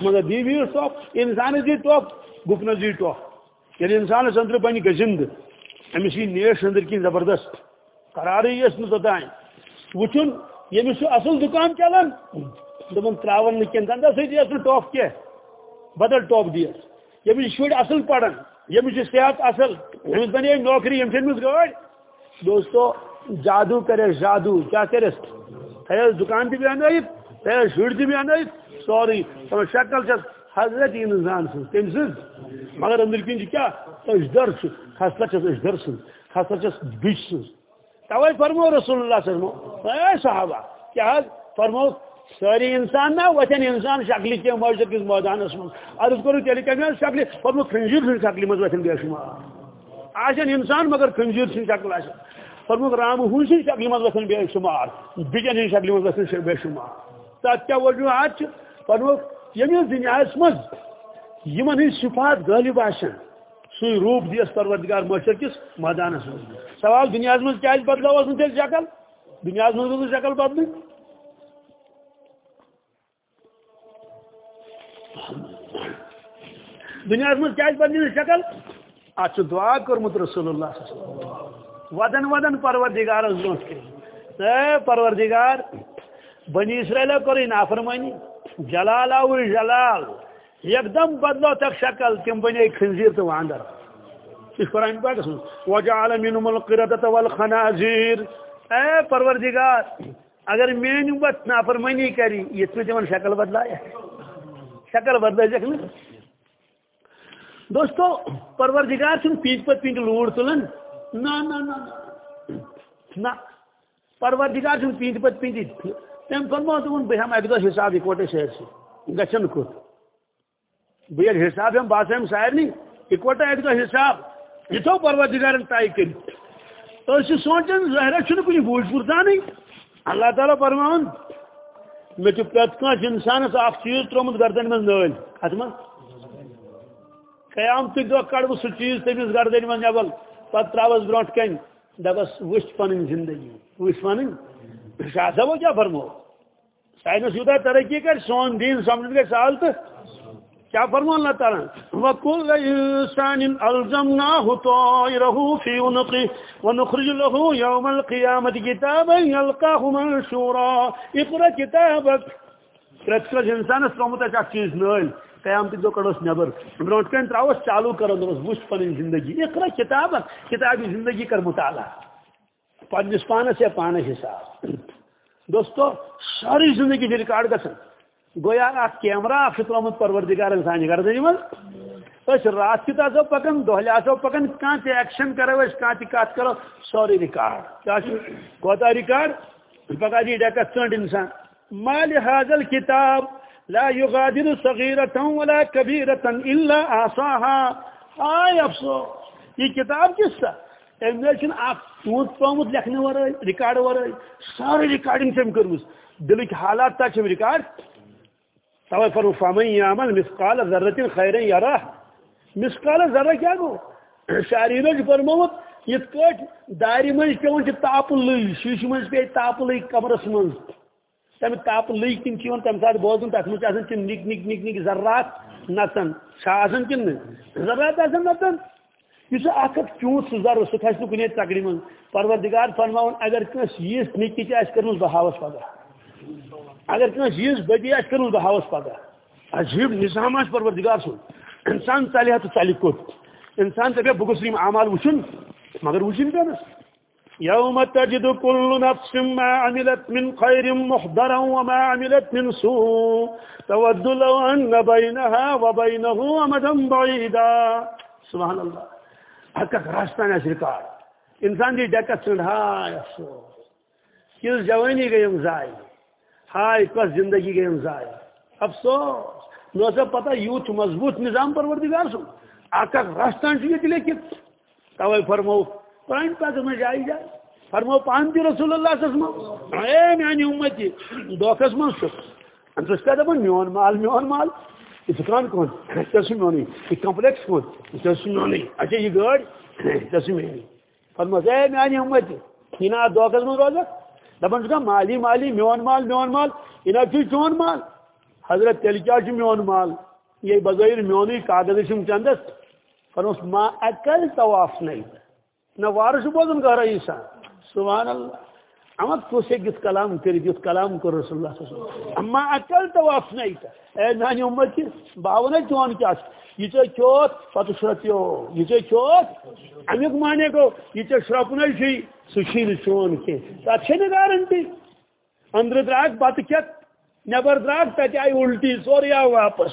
مگر دی بھی ٹوپ انسان دی ٹوپ گپن دی ٹوپ یل یعنی انسانس اندر بن گزند. امس یہ نیش اندر کی زبردست. قرار یس نہ توتان وچن یمس اصل دکان چلان دپن تراون نکن دندا سی اس ٹوپ کی بدل ٹوپ دیس یمس شر اصل پڑھان یمس صحت اصل. یمس بنے نوکری یم چمس گاڑ دوستو، جادو کرے، جادو. کیا کرس تھیس دکان تہ بنائت تھیس شر تہ بنائت سوری شکل چھ حضرت انسان سن تم سن مگر اندر کن کیا اشدر خسلہ چھس اشدر سن خسلہ چھس بچ سن توے فرمو رسول اللہ صلی اللہ علیہ وسلم اے صحابہ کیا فرمو ساری انسان نا وتن انسان شکل کی موجود کس میدانس من عرض کرو تیل کمی شکل پتہ خنزیر سن شکل مز وتن بے شمار آشن انسان مگر خنزیر سن رام ہن سن شکل مز وتن بے شمار. بجن ہن شکل مز وتن بے شمار. تات کیا وجوہات فرموت یمس دنیا مز. یمن ہند صفات غالب آشن سی روپ دیس پروردگار معاشر کس میدانس من سوال دنیا مز کیا بدلو تیل شکل؟ دنیا مز شکل بدل؟ دنیا من کیا بدل شکل؟ ات دعا کورمت رسول اللہ ودن ودن پروردگار برو اے پروردگار بنی اسرائیل کور نافرمانی. جلال آو جلال. یکدم بدلو تک شکل تم بنے خنزیر تو واندر اس قرآن پاک سن. وجعل منهم القردة والخنازير. اے پروردگار، اگر مین امت نافرمانی کری، یہ تو تمہیں شکل بدلایا شکل بدل جک دوستو، پروردگار چھن پیٹ پت پینٹ لوڑ تلن نا نا نا نا پروردگار چھن پیٹ پت پینٹ تم فرمو تمن بہ ہم اک دو حساب اکوٹے شہر سے۔ گچھن کت بہ حساب ہم باسم سارنی اکوٹے اک دو حساب۔ یہ تو پروردگار طے کر اس سوچن ظاہر چھن کچھ بوجھ پورتانی اللہ تعالیٰ فرمان مے پرت کانس انسانس اخ چیز ترومت گردن من نل ات من قیامت دہ کڑ سہ چیز تمس گردن من نبل پتہ تراوس بروٹ کن دپس وچ پن زندگی وچ پن شاہ صاحب کیا فرمو سائنس یوتہ ترقی کر سون دین سمجھ گئے سال تو کیا فرمو اللہ تعالیٰ وَكُلَّ إِنسَانٍ أَلْزَمْنَاهُ طَائِرَهُ فِي عُنُقِهِ وَنُخْرِجُ لَهُ يَوْمَ الْقِيَامَةِ كِتَابًا يَلْقَاهُ مَنشُورًا اقرأ كِتَابَكَ پرٛٮ۪تھ کٲنٛسہِ اِنسانَس ترٛومُت اَسہِ اکھ چیٖز نٲلۍ قیامتٕکۍ دۄہ کڑوس نٮ۪بر برونٛٹھ کَنۍ ترٛاوس چالوٗ کران دوٚپُس وٕچھ پنٕنۍ زندگی. اقرأ کِتابَک کِتابہِ زندگی کر مُطالعہ. پنٛنِس پانَس یا پانَس حِساب دوستو، ساری زندگی چھ جی جی ریکارڈ گھن گویا اخ کیمرہ اخ ترومت پروردگار سانہ گردنی مز رات کت آسو پکان دہلی آسو پکان کان تہ ایکشن کرو کان تہ کت کرو سوری ریکارڈ. کیا کوتا ریکارڈ؟ پکا جی ڈیکس ژنٹ انسان. مال هذا الكتاب لا يغادر صغيرة ولا كبيرة إلا أعصاها. آي افسوس یہ کتاب کس کا ام چوت پومت لکھنے ورائے ریکارڈ ورائے سارے ریکارڈنگ سے کرم دلک حالات تک ریکارڈ۔ توے فرو فمن یعمل مثقال ذرة خیر یرا مثقال ذرہ کیا گو؟ شاعرین چھ فرموت یت کٹ داری من پیون چھ تاپ لئی، شیش من پہ تاپ لئی کمرس من تم تاپ لئی کن چھ تم سات بوزن تک من چھ نک نک نک نک ذرات نتن شاہن کن ذرات آسن نتن۔ یہ اخ چونت سہ ذر سہ کھس کن تکڑی من؟ پروردگار فرماون اگر کنس یس نکی آس کرمز بہ ہاوس پگہ اگر کنس یس بدی آس کرمز بہ ہاوس پگہ عجیب نظام آس پروردگار سن۔ انسان ژلہِ ہا تہٕ ژلہِ انسان دپے بہٕ گوٚژھ یِم اعمال وٕچھُن مگر وٕچھِنۍ پیٚنَس يوم تجد كل نفس ما عملت من خير محضرا وما عملت من سوء. تود لو أن بينها وبينه أمدا بعيدا. سبحان الله حقق راستان اس ریکارڈ انسان دی ڈیکت سن، ہائے افسوس. کس جوانی گئی ضائع ہائے کس زندگی گئی ضائع افسوس. نو سا پتہ یوت مضبوط نظام پروردگار سن. حقق راستان سے یہ لیکن؟ توے فرمو پرائن پاک میں جائی جائے۔ فرمو پان پانتی رسول اللہ صلی اللہ علیہ وسلم۔ اے میانی امتی دوکس من شک انتو اس کا دبن میون مال میون مال۔ یہ دکان کون؟ تصویر میونی یہ کمپلیکس کون؟ تصویر میونی اچھا یہ گاڑ تصویر میونی فرماس اے میانی امت یہ نا دوکس من روزک دپان چکا مالی مالی، میون مال میون مال۔ یہ نا چھ چون مال؟ حضرت تیل کیا چھ میون مال۔ یہ بظاہر میونی کاغذ چم چندس فرماس ما اکل طواف نہیں۔ نہ وار بوزن گھر عیسان سبحان اللہ۔ اما کس ہس کلام کر کلام کر رسول اللہ صلی اللہ علیہ وسلم۔ اما عقل تو واپس نہیں اے نانی امت کی باون چون کیا یہ ٹھیک چوت پتہ شرپیو یہ ٹھیک چوت امیک مانے کو۔ یہ ٹھیک شرپن چی سہ چون کی تک گارنٹی اندر دراک پتہ کت نبر دراک تت آئی الٹی سوری آو واپس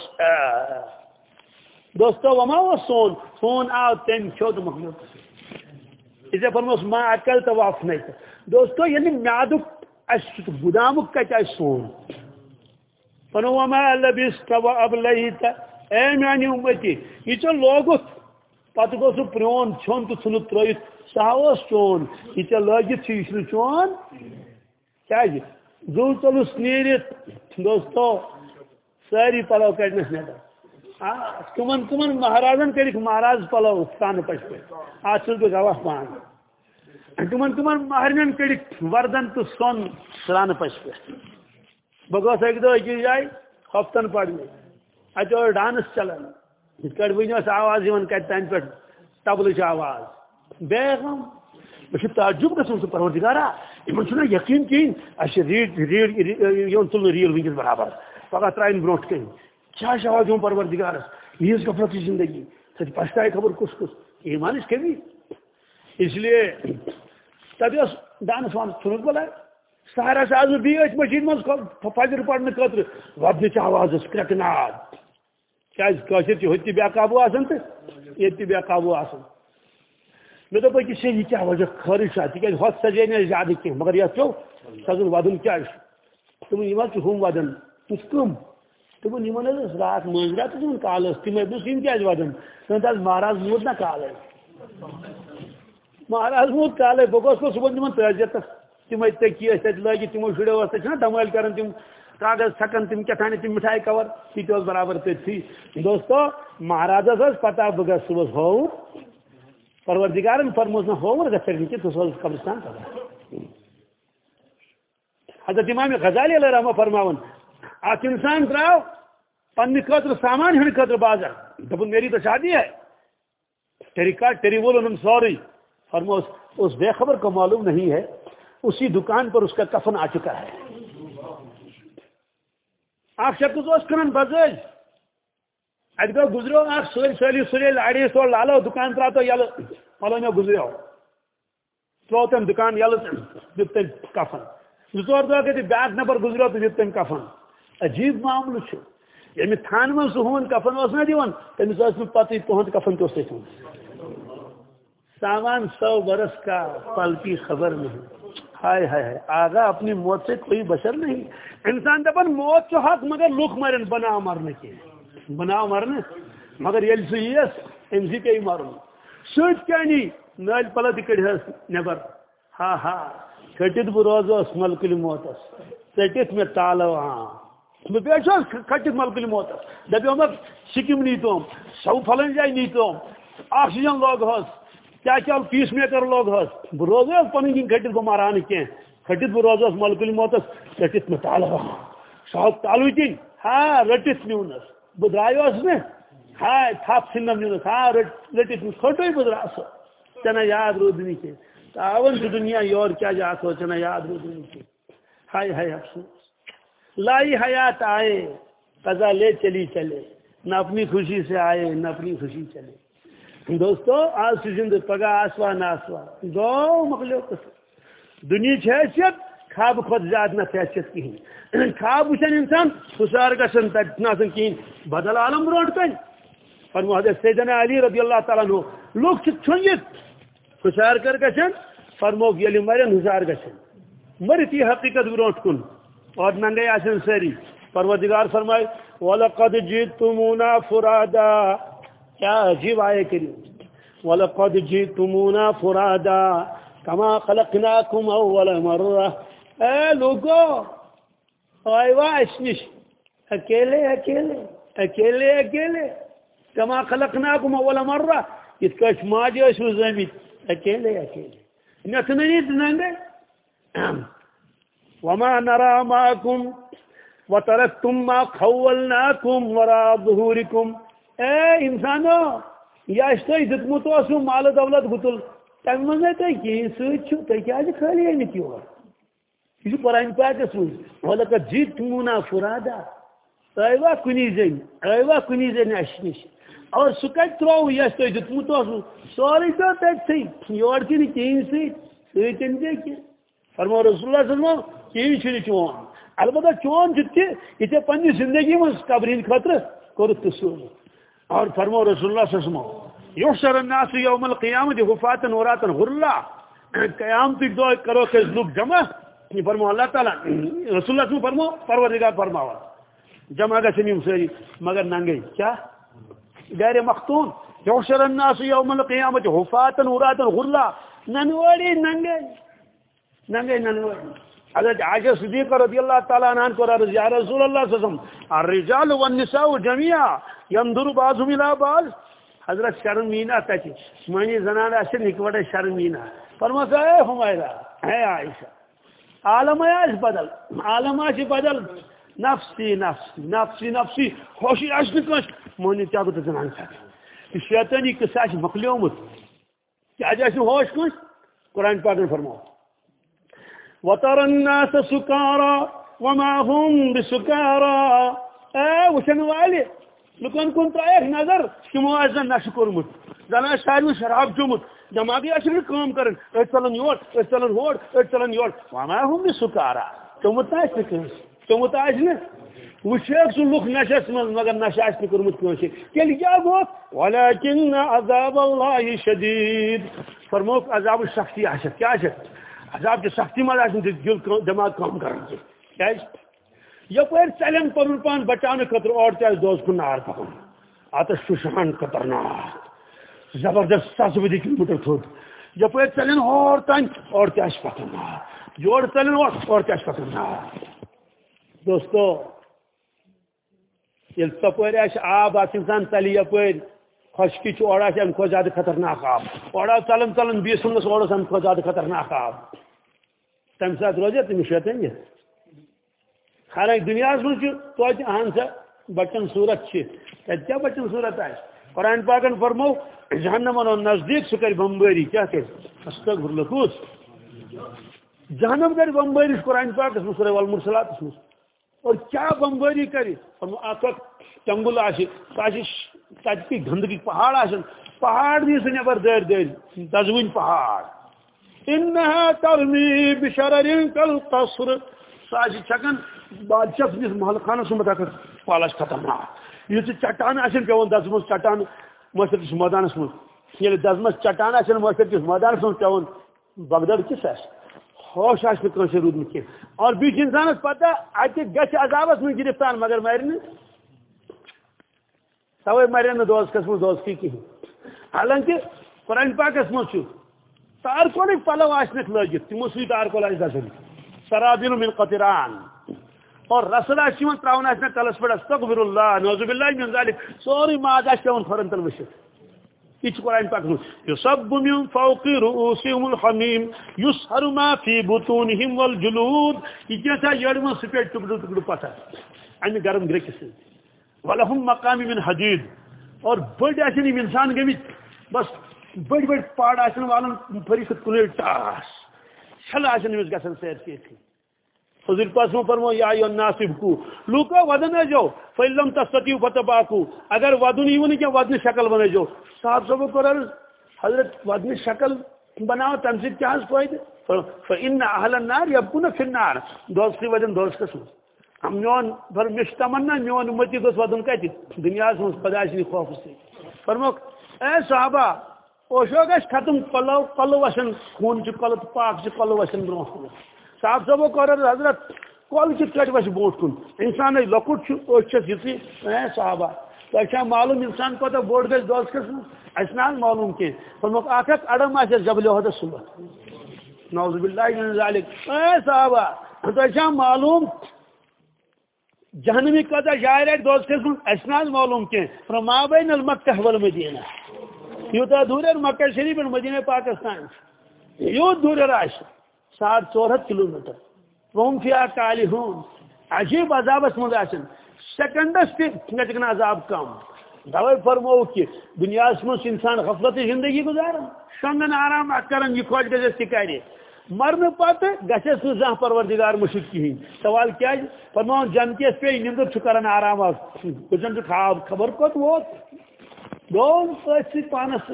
دوستو وما وہ سون؟ سون آو تم کھوت محمد اسے فرموس ما عقل تو واپس نہیں دوستو یعنی میادک گدامک کت سون. پنو وما لبست و ابلیت. اے میانی امتی یہ چھ لوگت پتہ گو سہ پرون چھن تو ژھنت ترٲیِتھ سہ اوس چون. یہ ژےٚ لٲگِتھ چھُ یہِ چھُنہٕ چون؟ کیازِ زُو ژوٚلُس نیٖرِتھ دوستو سٲری پلو کڑنس نیبر کمن کمن مہارازن کٔرِکھ مہاراز پلو سانہٕ پٔٹھۍ پٲٹھۍ اتھ چھُس بہٕ گواہ پانہٕ تمن تمن مہرین کڑک وردن تو سون سران پش پہ بہ گوس اک دہ اکس جائے ہفتن پڑنے اتہ ڈانس چلان یت کٹ ونس آواز کت تین پہ تبل آواز. بیگم بہ تعجب گھن سہ پروردگارا. ان یقین کہین اہس اچھا ریڈ ریڈ یہ تل ریل ونکس برابر. پگہ ترائن برو کن کیا آواز دون پروردگارس یہ اس غفلت زندگی۔ سہ پچھتائے خبر کس کس؟ ایمان کمی اس لیے تب ڈانس وانس ٹھنک بلا سہارا سے آز بی ات مشین من فجر پڑھنے خاطر وبنچ آواز کرک ناد۔ کیا ہوتی بے قابو آسان تو یہ بے قابو آسان مے دپ یہ یہ کیا وجہ خارج تک ہت سجے نا زیادہ کی، مگر یہ چو سزن ودن کیا تم یہ ہم ودن کس کم تمن یہ رات منزرات کال تم بس کیا ودن تم مہاراج مود نا کال مہاراج موت کالے بہ گوس صبح تمہ تعزیت تم تکی ات لگی تمو شڑو نا دمال کران تم۔ کاغذ چھکان تم کتان تم مٹھائی کور۔ تھی برابر تھی۔ دوستو مہاراجس پتہ بہ گھس صبح ہو۔ پروردگار فرموس نا ہوور گھر کی تو قبرستان حضرت امام غزالی علیہ رحمہ فرماون اخ انسان دراو پنہ خاطر سامان ہند خاطر بازار۔ دپن میری تو شادی ہے۔ تیری کاٹ تیری بولو سوری۔ فرما اس بے خبر کو معلوم نہیں ہے۔ اسی دکان پر اس کا کفن آ چکا ہے۔ آپ شخص اس کرن بزج ات گو گزرو آپ سوری سولی سوری لاڑی سو لالو دکان ترا تو یل ملو میں جی گزرو ترو تم دکان یل دیت کفن۔ زٕ ژور دۄہ گٔے نفر گُزریو تہٕ کفن۔ عجیٖب معاملہٕ چھُ۔ ییٚمہِ تھانہِ منٛز کفن اوس نا دِوان تٔمِس ٲس نہٕ پتہٕ تُہُنٛد کفن تہِ اوس تٔتھۍ سامان سو برس کا پل کی خبر نہیں۔ ہائے ہائے ہائے آگا اپنی موت سے کوئی بشر نہیں۔ انسان دپان موت چھ حق، مگر لوک مرن بنا مرنے کے۔ بنا مرنے، مگر یل سہ یس ام سی پی مرن سٹ کیا نی نل پلت کڑس نبر۔ ہا ہا کھٹت بہ روزس ملکل موتس ژٹت مے تالو ہاں۔ بہ بیٹھس کھٹت ملکل موتس دپیومک سکم نیتوم سو پھلن جائے نیتوم آکسیجن لوگ ہس کیا کیا پیس میکر لوگ ہس بہ روز پن کن کھٹت بہ مران کی کھٹت بہ روزس ملکل موتس رٹت مے تالو سب تالو کن ہاں رٹت نیونس بہ درایوس نا ہاں تھپ ژھنم نیونس ہاں رٹت کھٹوے بہ دراس ژےٚ یاد روٗدنی کینٛہہ تاون چھُ دُنیا یور کیٛازِ اکھ ژےٚ نہ یاد روٗدنی کینٛہہ ہاے ہاے افسوس لائی حیات آئے، قضا لے چلی چلے۔ نہ اپنی خوشی سے آئے، نہ اپنی خوشی چلے۔ دوستو آج سے زندہ پگہ آسوا نہ آسوا۔ گو مکلیو دنیا حیثیت، خواب کھت زیادہ نہ حیثیت کہین خواب وچن انسان، خسار گھن تتہ کہین بدل عالم برونٹ کن فرمو حضرت سیدنا علی رضی اللہ تعالیٰ عنہ، لوگ چھنجت خسار کر گھن فرموک یل مرن حسار گھن مرت یہ حقیقت برونٹ کن اور ننگے آسن سری پروردگار فرمائے وَلَقَدْ جِتُمُونَا فُرَادَا. کیا عجیب آئے کری. وَلَقَدْ جِتُمُونَا فُرَادَا. كَمَا خَلَقْنَاكُمْ أَوَّلَ مَرَّةَ. اے لوگو آئے واش نش. اکیلے اکیلے اکیلے اکیلے. كَمَا خَلَقْنَاكُمْ أَوَّلَ مَرَّةَ. اس کا اشماجی اشو زمین. اکیلے اکیلے. نتنید ننگے وما نرى معكم وتركتم ما خولناكم وراء ظهوركم. اے انسانو، یا اشتوی دتمت اوسو مال دولت گتل. تم من تہ کی سوت چھو تہ کیا خالی ہے نکیو یہ قرآن پاک اس ولقد جئتمونا فرادا. ایوا کنی زین، ایوا کنی زین اشنش اور سہ کت ترو یس تھی دتمت سوری تو تے تھی. یور کن کہین ستن کی فرمو رسول اللہ صلی اللہ کہین چھ چون؟ البتہ چون تہ یہ پنہ زندگی من قبرین خطر کورت تو اور فرمو رسول اللہ صلی اللہ علیہ وسلم، یحشر الناس یوم القیامت حفاتا وراتن غرلا. قیامت دو کرو کہ لوگ جمع. یعنی فرمو اللہ تعالی، رسول اللہ صلی فرمو، پروردگار فرماوا. جمع گھن ساری مگر ننگے. کیا؟ غیر مختون. يحشر الناس يوم القيامة حفاة وراتا غرلا. ننوڑی ننگے. ننگے ننوڑی. حضرت عائشہ صدیقہ رضی اللہ تعالیٰ عنہ کو رضی یا رسول اللہ صلی اللہ علیہ وسلم، الرجال والنساء جميعا، ينظر بعضهم الى بعض. حضرت شرمینا تچ مانی زنان اس نکوڑ شرمینا فرماتا اے ہمایرا اے عائشہ، عالم ہے بدل، عالم ہے بدل۔ نفسی نفسی نفسی نفسی، خوشی آش نکنش مہنی کیا گو زنان ساتھ شیطانی قصہ آش مکلیومت کیا جائے ہوش کنش قرآن پاک نے فرماؤ۔ وترى الناس سكارى وما هم بسكارى. آه وشنو عليه لكن كنت رايح نظر شنو ازن نشكر مت؟ زنا شاري شراب جمت جماعتي اشري كام كرن. اتسلن يور اتسلن هور اتسلن يور وما هم بسكارى. تمت ناشكر تمت اجنه وشيخ لوك نشاس مگر نشاش نكرمت كونشي تيل جاغوت ولكن عذاب الله شديد. فرموك عذاب الشخصي عشت كاشت عذاب کی سختی مز آس دل دماغ کام کرن کیا یپر چلن پن پان بچانے خطر اور تہ دوز کن نار پکن آتش شان خطرناک۔ زبردست ساس بدی کلو میٹر تھوڑ یپر چلن اور تان اور تہ پکن جوڑ چلن اور تہ پکن نار دوستو یل تپر آب آسان تل یپ خشکی اور ام کھو زیادہ خطرناک آب. اور ژلان ژلان بیس سنس اور ام کھو زیادہ خطرناک آب. تمہ سات روزے تم شیطن یہ حالانکہ دنیا من توتہ اہن سا بچن صورت تت کیا بچن صورت آ قرآن پاکن فرمو، جہنم انو نزدیک سہ کر بمباری کیا کہ؟ استغفر لکوس جہنم کر بمباری قرآن پاک اس سورہ والمرسلات اس اور کیا بمباری کری؟ چنگل آتی گندگی پہاڑ آن پہاڑ دی سن نبر دیر دیر دزوین پہاڑ۔ انها ترمی بشرر کالقصر۔ ساجی چکن، بادشاہ سندس محل خانہ سمت اکر پالش خطرناک یہ چٹان آشن پیون دزمس چٹان مشرق کس میدانس یعنی من یل دزمس چٹان آشن مشرق کس میدانس من پیون بغداد کس آس؟ ہوش آس کنس رودمت کی اور بیچ انسانس پتہ اتہ گھ عذابس من گرفتار مگر مرن توے مرن دوز کس من دوز کی کہین حالانکہ قرآن پاکس من تارکول پلو آسنک لگت تمو سی تارکول آس دزن سرابین من قطران۔ اور رسل آس تراؤن آس تلس پہ استغفر اللہ نوزب اللہ من ذلك سوری ماز آس پیون کھرن تل وشت یہ قرآن پاک یصب من فوق رؤوسهم الحمیم، یسحر ما فی بطونهم والجلود۔ یہ کیا یڑ من سپیٹ ٹکڑ ٹکڑ پتہ امی گرم گرکس ولہم مقام من حدید اور بڑ آسن انسان گمت بس بڑ بڑ پہاڑ آن والن فرست کل ٹاس چھل آن امس گھن سیر چیت حضور پاس فرمو یا ایو ناصب کو لوکو ودن جو فلم تستیو فتباکو اگر ودن ہی ونی کہ ودن شکل بنے جو۔ صاحب صاحب کو حضرت ودن شکل بناو تم سے کیا فائدہ فان اهل النار يبقون في النار۔ دوست کی ودن دوست کا سو میون بر مشتمنا میون امتی گوس ودن کتی دنیا سے پداش نہیں خوف سے فرمو اے صحابہ اوشو گش ختم کلو کلو وشن خون چ کلو پاک چ کلو وشن برو صاحب صاحب کور حضرت کل چ کٹ وش بوٹ کن. انسان لکٹ چ اوچس یتی اے صحابہ تہ معلوم انسان پتہ بوٹ گژھ دوس کس اس نہ معلوم کی فرموک اکھ اڑم آس جبل ہد صبح نعوذ باللہ من ذلک. اے صحابہ تہ معلوم جہنمی قدر جائے رہے دوست کس اس نہ معلوم کی فرما بین المکہ والمدینہ یوتا دور مکہ شریف مدینہ پاکستان۔ یوت دور آش ساڑھ ژور ہتھ کلو میٹر وہم فیا کالی ہوں عجیب عذابس مز آن سیکنڈس تک عذاب کم دوے فرمو کہ دنیا مز انسان غفلت زندگی گزاران شونگن آرام کران یہ خوش گژھس تہ کرِ مرنے پتہ گھس زان پروردگار مشک کہین سوال کیا فرمو جنتیس پہ نندر کران آرام کچن خواب خبر کت ووت دوم سی پانس۔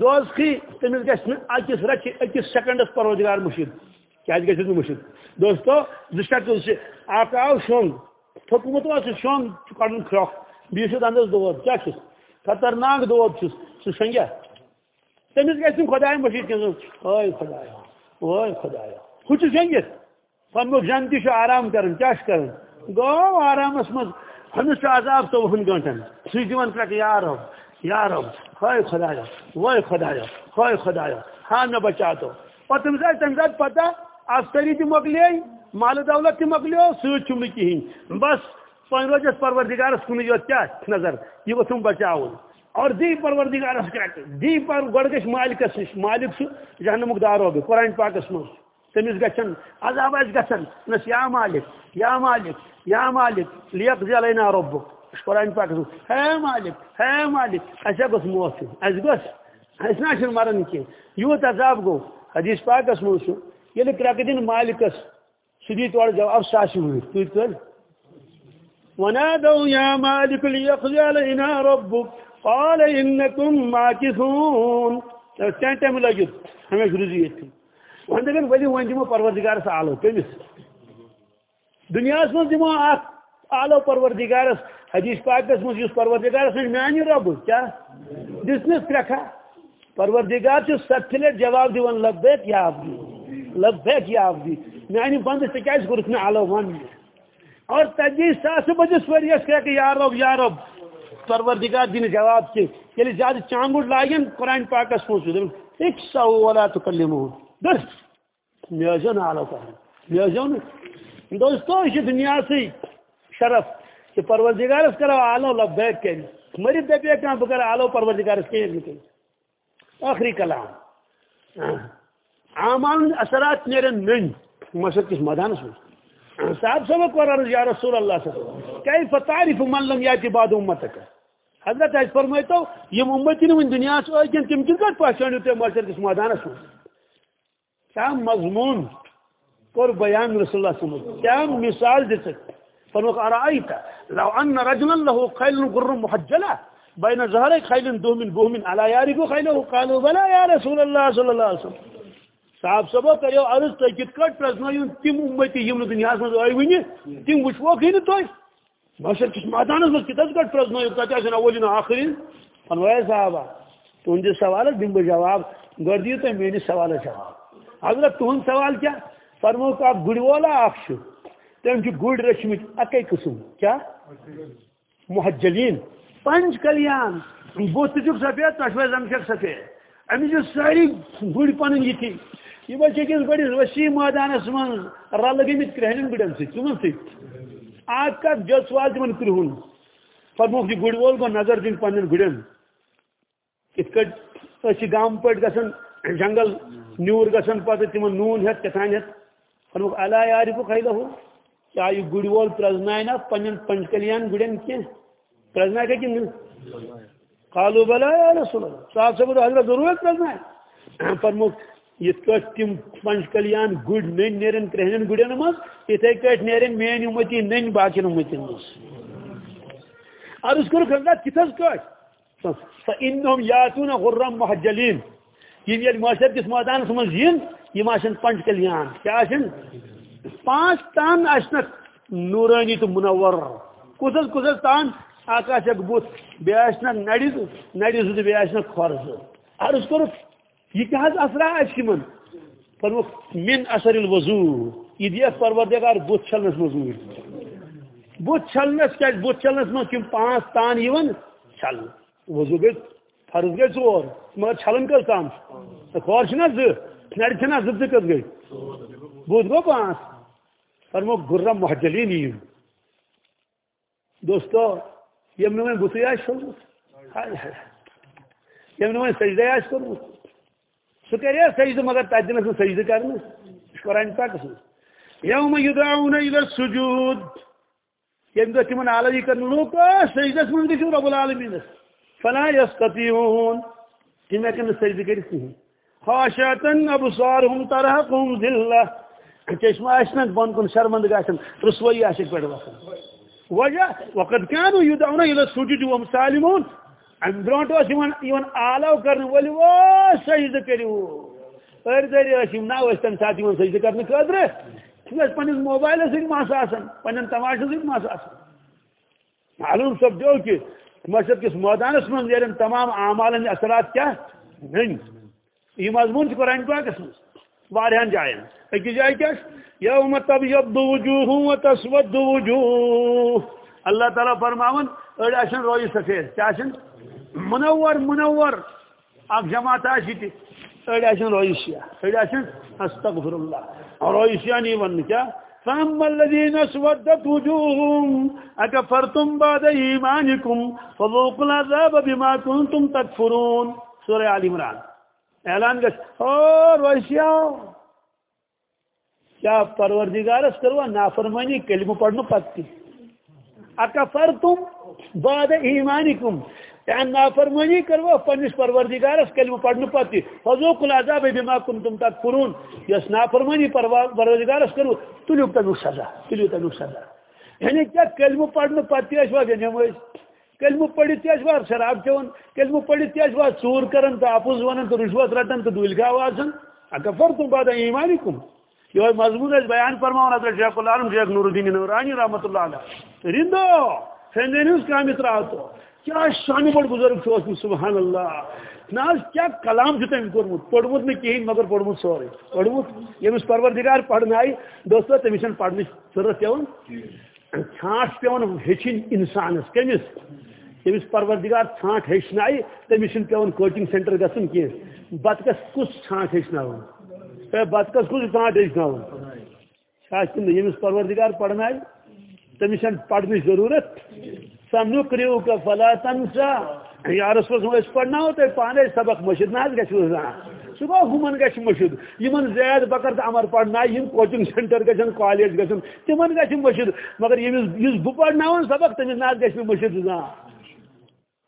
دوز کی تمس گھس اکس رچ اکس سیکنڈس پروردگار مشید کیا گھس مشید دوستو زشکل سے اک آو شونگ۔ تھوکمت وا شونگ کڑن کھرک بیس اندس دود کیا چھ خطرناک دود چھ سہ شنگیا۔ تمس گھس خدائے مشید کن اوے خدایا اوے خدایا. ہو چھ شنگت پنک جنتی آرام کرن کیا کرن. گو آرامس مز. ہمس عذاب ژوہن گنٹن. سی دان کرک یار یا رب. خواہ خدایا وائے خدایا خواہ خدایا. ہاں نہ بچا تو. اور تم سے تم پتہ افسری تھی مکلی مال دولت تھی مکلیو سوچ چم کہین بس پن روزس پروردگارس کن یوت کیا؟ نظر. یہ وہ بچاؤ. اور دی پروردگارس کیا دی پر گڑ مالکس نش مالک چھ جہنمک دار ہوگی، قرآن پاکس مز تمس گھن عذاب آس گھن نس یا مالک یا مالک یا مالک لیق علینا ربک۔ قرآن پاک ہے مالک ہے مالک اچھا گوس موت۔ اس گوس اس نہ مرن کی۔ یوت عذاب گو۔ حدیث پاکس مو یل یعنی کرک دن مالکس سدی تور جواب ساس ہوئی۔ تو کر ونادوا يا مالك ليقضي علينا ربك قال انكم ماكثون. تن ٹائم لگت ہمیں روزی تھی. وہاں دن ولی ون دمو پروردگار سے آلو کمس دنیا من دمو آلو پروردگارس حدیث پاکس مجھ اس پروردگار سے میانی رب، کیا؟ دسنس رکھا۔ پروردگار سے ستھ جواب دیون لبیک یا عبدی؟ لبیک یا عبدی؟ میانی بند سے کیا اس کو رکھنا علو ون اور تجیز ساس بجس وریس کیا کہ یا رب یا رب پروردگار دین جواب کے یلی یعنی زیادہ چانگوڑ لائن قرآن پاکس موجود ایک سو ولا تکلمون در میازون علو کرن میازون دوستو اسی دنیا سے شرف کہ پروردگارس کرو آلو لبیک کن مری دبی کان بکر آلو پروردگارس کین نکل آخری کلام۔ آمان اثرات نیرن من مشرق کس مدانس میں صاحب سبق ورر یا رسول اللہ صلی اللہ علیہ وسلم. کیف تعرف من لم یاتی بعد امتک حضرت اس فرمائے تو یہ امتی نے دنیا آئی کن تم کن کر پہچانو تے مشرق کس مدانس میں کیا مضمون؟ اور بیان رسول اللہ صلی اللہ علیہ وسلم. کیا مثال دے سکتے فرمك أرأيت؟ لو أن رجلا له خيل قر محجلة بين ظهري خيل دوم بوم ألا يعرف خيله قالوا بلى يا رسول الله صلى الله عليه وسلم. صاحب صبح کرو عرض تھی کت کٹ پرزن تم امتی یم دنیا من آئی ون تم وچوک ہی تھی بشر کس میدانس مز کت کٹ پرزن تک اولین آخرین پنوائے صاحبہ تہندس سوالس دم بہ جواب گۄڈٕ دِیِو تُہۍ میٲنِس سوالس جواب۔ حضرت تُہُنٛد سوال کیٛاہ فرموکھ اکھ گُرۍ وولا اکھ چھُ تٔمۍ چھِ گُرۍ رٔچھمٕتۍ اَکے قٕسٕم کیٛاہ محجلیٖن۔ پنج کلیان۔ بُتھ تہِ چھُکھ سفید ژۄشوے زن چھکھ سفید أمِس چھِ سٲری گُرۍ پنٕنۍ یِتھی یِم حظ چھِ أکِس بٔڑِس ؤسیع مٲدانس منٛز رلہٕ گٔمٕتۍ کرٛہنٮ۪ن گُرٮ۪ن سۭتۍ کٕمن سۭتۍ اکھ کتھ جٔژ سوال تِمن کرٛہُن فرموکھ وول گوٚو نظر دِنۍ پننٮ۪ن گُرٮ۪ن یِتھ کٲٹھۍ گام پٲٹھۍ گژھان جنگل نیوٗر گژھان پتہٕ تِمن نوٗن ہٮ۪تھ کیٛاہ ہٮ۪تھ فرموکھ علا یارِفُ خیلہ کیا یہ گُرۍ وول پرٛزناے پنٛنٮ۪ن پنٛچکلیان گُرٮ۪ن کینٛہہ پرٛزناے کِنہٕ نہٕ قالو بلا یا رسول اللہ۔ صاحب صاحب حضرت ضرورت پرٛزناے فرموکھ یِتھ کٲٹھۍ تِم پنٛچکلیان گُرۍ نٔنۍ نیرن کرٛہنٮ۪ن گُرٮ۪ن منٛز، یِتھے کٲٹھۍ نیرن میٲنۍ اُمتی نٔنۍ باقین اُمتین منٛز۔ عرض کوٚرُکھ حضرت کِتھ حظ کٲٹھۍ؟ فإنهم ياتون غرم محجلين۔ یم یل معاشر کس میدانس من ین، یم آشن پنج کلیان۔ کیا آشن پانچ تان آشنک نورانی تو منور۔ کسس کسس تان؟ آکاشک بوت بی آشنک نڑیز نڑیز بی آشنک خورز عرض کرو یہ کیا حض اثرا آش من. من اثر الوضو یہ دیا پروردگار بوت چھلنس مزمور. بوت چھلنس کیا جی؟ بوت چھلنس من کم پانچ تان یون؟ چھلن وضو گئی فرض گئی ٹور مگر چھلن کس تام. کھور چھنا زٕ چھنا زٕ زٕ کس گئی. بوت گو پانچ فرمو گرم محجلین یِم دوستو، یم نہٕ وۄنۍ بُتھٕے آسہِ چھوٚلمُت یم نہٕ وۄنۍ سجدے آسہِ سُہ کرے سجدٕ مگر تتہِ دِنس نہٕ سجدٕ کرنہٕ یہِ چھُ قرآن پاکس منٛز یوم یدعون الى السجود۔ یعنی ییٚمہِ دۄہ تِمن آلودی جی کرنہٕ لوٗکھ سجدس منٛز گٔژھِو رۄب العالمیٖنس فلا يستطيعون تم ہیکن سجدہ کرت کہین خاشعتن ابصارهم ترهقهم ذلہ۔ چشمہ آسنک بن کن، شرمند گژھن رسوئی آسک پہ وسان وجہ، وقد كانوا يدعون الى السجود وهم سالمون۔ ام برونٹ اس یون آلو کرن ولی وہ سجدہ کریو ار دری اس نا اس تم ساتھ یون سجدہ کرن خاطر اس پنس موبائل سے ماس آسان پنن تماشا سے ماس آسان معلوم سب جو کہ مشرق کس میدانس من نیرن تمام اعمال اثرات کیا نہیں یہ مضمون قرآن پاکس من واریاہن جائن اکی جائے کیا یوم تبیض وجوہ و تسود وجوہ اللہ تعالیٰ فرماون اڑ آشن روی سفید کیا آشن منور منور اک جماعت آشی تی اڑ آشن روی سیاہ اڑ آشن استغفر اللہ اور روی سیاہ نہیں ون کیا فأما الذين اسودت وجوههم أكفرتم بعد إيمانكم فذوقوا العذاب بما كنتم تكفرون سورة آل عمران اعلان گش اور ویسیاو کیا پروردگارس کروا نافرمانی کلمہ پڑھنا پتی اکفرتم بعد ایمانکم یعنی نافرمانی کرو پنس پروردگارس کلمہ پڑھنے پتہ فضوق العذاب بما کنتم تکفرون۔ یس نافرمانی پروردگارس کرو تلیو تمیک سزا، تلیو تمیک سزا۔ یعنی کیا کلمہ پڑھنے پتہ اشوا نماز کلمہ پڑھت تہ اشوا شراب چون، کلمہ پڑھت تہ اشوا ژور کرن تو اپوز ونن تو رشوت رٹن تو دول گاو آسن اکفرتم بعد ایمانکم۔ یہ مضمون بیان فرماؤں حضرت شیخ العالم، شیخ نور الدین نورانی رحمۃ اللہ علیہ۔ رندو! فیندینیوز کام اترا تو۔ کیا شانی بڑ بزرگ چھو سبحان اللہ۔ نا کیا کلام جو تم کورمت پڑھمت نہیں کہین مگر پڑھمت سورے پڑھمت یمس پروردگار پڑھنا آئی۔ دوستو تمسن پڑھنے ضرورت پیون ژھانٹ پیون ہیچن انسانس کمس یمس پروردگار ژھانٹ ہیچن آئی۔ تمسن پیون کوچنگ سینٹر گھن کی بتکس کس ژھانٹ ہیچن بتکس کس ژھانٹ ہیچن یمس پروردگار پڑھنا آئی تمسن پڑھنے ضرورت سنکریو کا فلا تنسا. یا رسول اس پڑھنا ہوتا ہے پانے سبق مشد نہ گژھِ روزان صبح ہمن گژھِ مشد یمن زید بکر تو امر پڑھنا، یم کوچنگ سینٹر گژھن کالج گژھن تمن گژھِ مشد مگر یمس بہ پڑھنا سبق تمس نہ گژھِ مشد روزان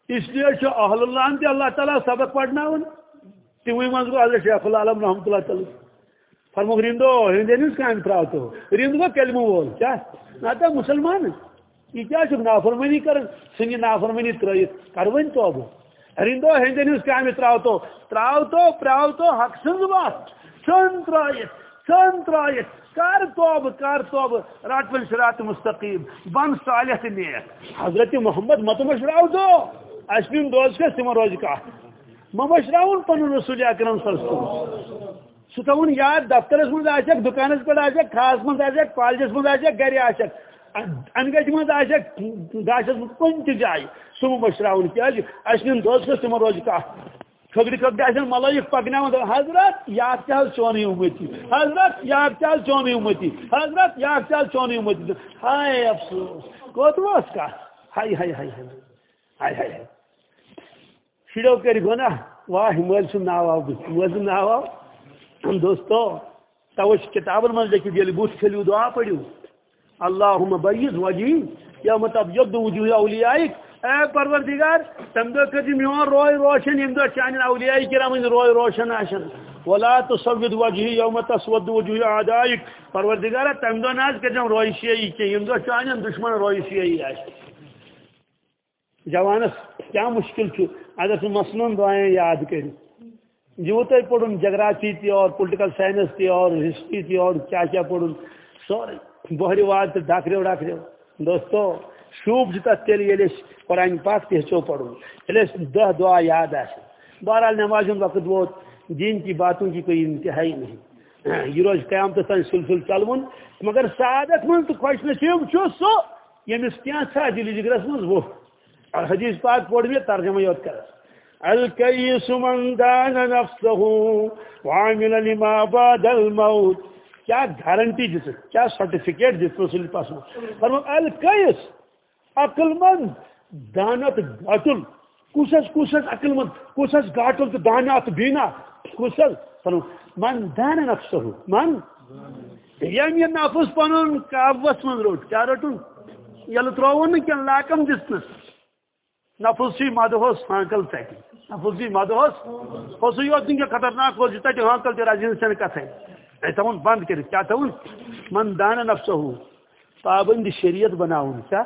اس لیے چھ اہل اللہ تہ اللہ تعالیٰ سبق پڑھنا تمے من گو حضرت شیخ العالم رحمۃ اللہ تعالی. فرمو رندو ہندین کام تراو تو رند گو کلمہ وول کیا نہ مسلمان یہ کیا نافرمانی کر سن نافرمانی ترت کر ون تو رندو ہندین کام تراو تو تراو تو پراو تو حق سن بات ژھن ترٲیِتھ ژھن ترٲیِتھ کر توبہ کر توبہ رٹ پن شرات مستقیم بن صالح نیک حضرت محمد مت مشراو دو اس دوز کے تمہ کا ما مشراون پن رسول اکرم صلی اللہ علیہ وسلم سہ تھون یاد دفترس مز آسک دکانس پہ آسک کھاس مز آسک کالجس مز آسک گھر آسک انگج مز آسک گاشس مز کن تہ جائے سہ مشراون کیاز اس نیم دوز کے تمہ روز کا. کھگڑ کھگڑ آن ملائک پکنا حضرت یا چل چون امتی. حضرت یا چل چون امتی. حضرت یا چل چون امتی. ہائے افسوس. کوت واس کا؟ ہائی ہائی ہائی ہائی ہائی ہائی ہائی شڑو کر گنا واہ مل سن ناو آو مل سن ناو آو دوستو توش کتابن من لیکن یل بوت کھلیو، دعا پڑھیو اللہم بیز وجی یوم تبیض وجوہ اولیائک. اے پروردگار، تم دہ کر میون روئے روشن، یم دہ چان اولیاء کرام روئے روشن آشن ولا تصود وجهي يوم تسود وجوه اعدائك پروردگار، تم دہ ناز کر روئے شیعی کہ یم دہ چان دشمن روئے شیعی آش جوانس، کیا مشکل چھ اگر سہ مسنون دعائیں یاد کر جی، جو تہ پڑھن، جغرافی تی اور پولیٹیکل سائنس تی اور ہسٹری تی اور کیا کیا پڑھن۔ سورے بہری واد ڈاکریو ڈاکریو دوستو، شوب تک تیل یل قرآن پاک تہ پڑھو یل دہ دعا یاد آ بہرحال نماز وقت ووت دین کی باتوں کی کوئی انتہائی نہیں۔ یہ روز قیامت تین سلسل چلون۔ مگر سعادت من تو خوش نصیب سو یعنی یمس کیا تھا دلی جگرس من وہ۔ حدیث پاک پڑھ بھی ترجمہ یوت کر الکیس من دان نفسه وعمل لما بعد الموت. کیا گارنٹی دیت کیا سرٹیفکیٹ دیت رسول پاس فرمان الکیس عقل مند دانت گاٹل کسس کسس عقل مند کسس گاٹل تو دانات بینا. کسس من دان نفسه، من؟ یم یہ نفس پن کابس من روٹ کیا رٹن؟ یل ترون کی لاکم دس نفس سی مدہوس ہانکل ٹھیک نفس سی مدہوس ہوس یوت نکل خطرناک ہو تک ہانکل تیرا جن سن کتھ تھون بند کر کیا تھون من دان نفسه پابند شریعت بناؤن۔ کیا؟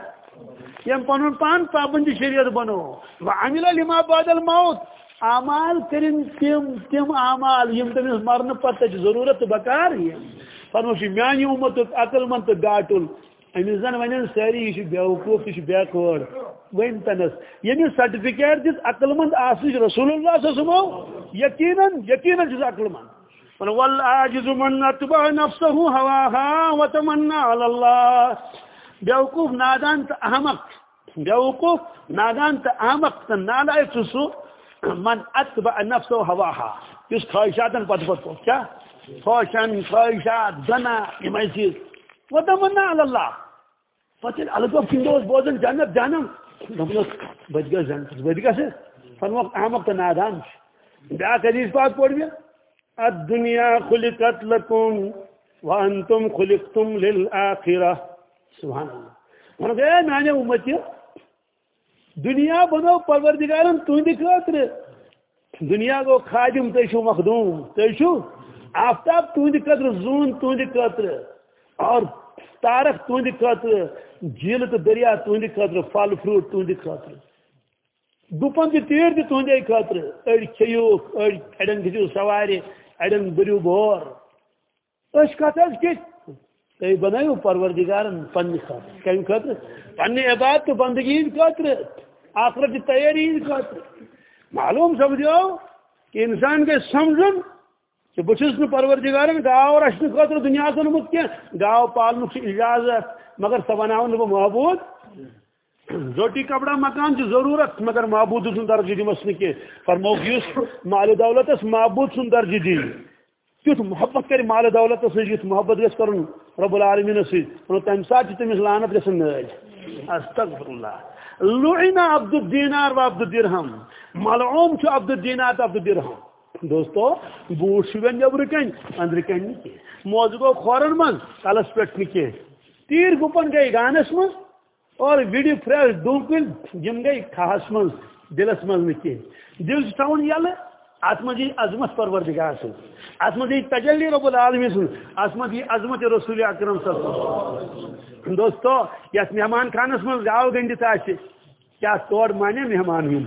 یم پن پان پابندی شریعت بنو۔ وعمل لما بعد الموت۔ اعمال کرن تم تم اعمال۔ یم تمس مرن پتہ ضرورت بکار یہ فرموش میانی امت عقل مند تو گاٹل۔ أمي زن ونن ساري يش أنا يش أنا وين تنس يعني أنا أنا أنا أنا أنا رسول الله صلى الله عليه وسلم يقينا يقينا أنا أنا أنا والعاجز من أتبع نفسه هواها وتمنى على الله أنا نادان أنا أنا نادان أنا أنا أنا من أتبع نفسه هواها يس أنا أنا أنا أنا أنا أنا أنا أنا وتمنى على الله پتہ الگ کندوس بوزن جنت جانم. دپنس بچ گئے جنت بچ گئے فرموک احمق تو نادان بیاکھ حدیث پاک پڑھ گیا. الدنیا خلقت لکم وانتم خلقتم للآخرہ. سبحان اللہ. ون گیا میانے امت دنیا بنو پروردگارن تہند خاطر دنیا گو خادم تیشو مخدوم، تیشو آفتاب تہند خاطر زون تہند خاطر اور تارک تہند خاطر جھیل تو دریا تہند خاطر پھل فروٹ تہند خاطر گپن تہ تیر تہ تہندے خاطر اڑ کھیوک اڑ اڑن گھسو سوارِ اڑن بریو بور اس کتھ کت تھی بنو پروردگارن پنہ خاطر کم خاطر پنہ عبادت تو بندگی خاطر آخرت تیاری ہند خاطر معلوم سپدو کہ انسان کے سمجھن کہ بہس نا پروردگارن گاو رچن خاطر دنیا اونمت کی گاو پالن اجازت مگر سہ بنا بہ محبوب روٹی، کپڑا، مکان کی ضرورت، مگر محبود سن درجہ دمس نا فرموک اس مال دولت محبود سن درجہ دی۔ تیت محبت کر مال دولت ست محبت گھس کر رب العالمین ست تمہ سات تمس لانت گھن نج استغفر اللہ لعن عبد الدینار و عبد الدرہم۔ ملعوم چھ عبد الدینار عبد الدرہم۔ دوستو بوٹ شوین نبر کن اندر کن نہ موز گو کھورن من کلس پہ نہ تیر گپن گئی گانس من، اور ویڈیو فریش دونکن یم گئی کھہس من دلس من دل تھون یلہ ات مجھ عظمت پروردگار سن ات مجھ تجلی رب العالمین سن ات مجھ عظمت رسول اکرم صلی اللہ دوستو، یس مہمان خانس من، گاو گنڈت آ کیا تور مانے مہمان ہوں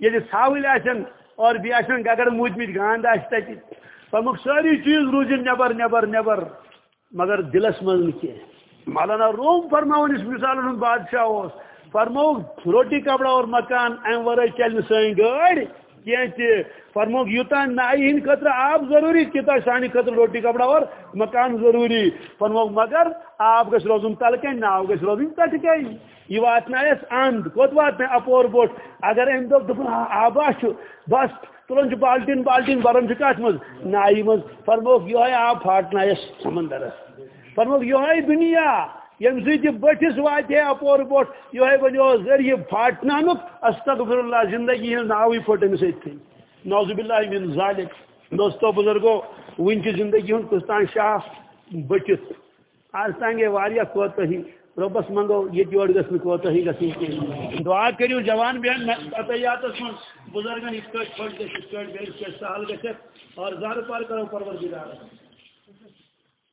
یہ ژھاوٕلۍ آسن اور بیٚیہِ آسن گگر موٗدمٕتۍ گانٛد آسہِ تَتہِ فرموک ساری چیز روزن نبر نبر نبر۔ مگر دلس مز کی مولانا روم فرماون اس مثال ہند بادشاہ اس فرموک روٹی کپڑا اور مکان۔ ام ورائے چل سن گاڑی کی فرموک یوتان نائی ہند خطر آب ضروری تیتا سانی خطر روٹی کپڑا اور مکان ضروری۔ فرموک مگر آب گھس روزن تلکن ناو گھس روزن تٹکن یہ واتنائس اند کوت واتن اپور بوٹ۔ اگر ام دپ دپن آبا بس تلان بالٹین بالٹین بران کت مز۔ نائی مز۔ فرموک یہ آب پھاٹنائس سمندرس فرموک یہ دنیا۔ یم سی بٹس واتے اپور بوٹ۔ یہ بنو ذریعہ پھاٹنان استغفر اللہ، زندگی ہند ناوی پھٹ امس نوزب اللہ من ذالک. دوستو بزرگو ون زندگی ہن کستان شاہ بچت. آج تانگے واریا واریاہ کوتہی ربس منگو، یہ یور گھن کوتہی گھن کی. دعا کریو جوان بہن عطیات من بزرگن اس پہ پھٹ گھس اس پہ سال گھت اور زار پار کرو پروردگار.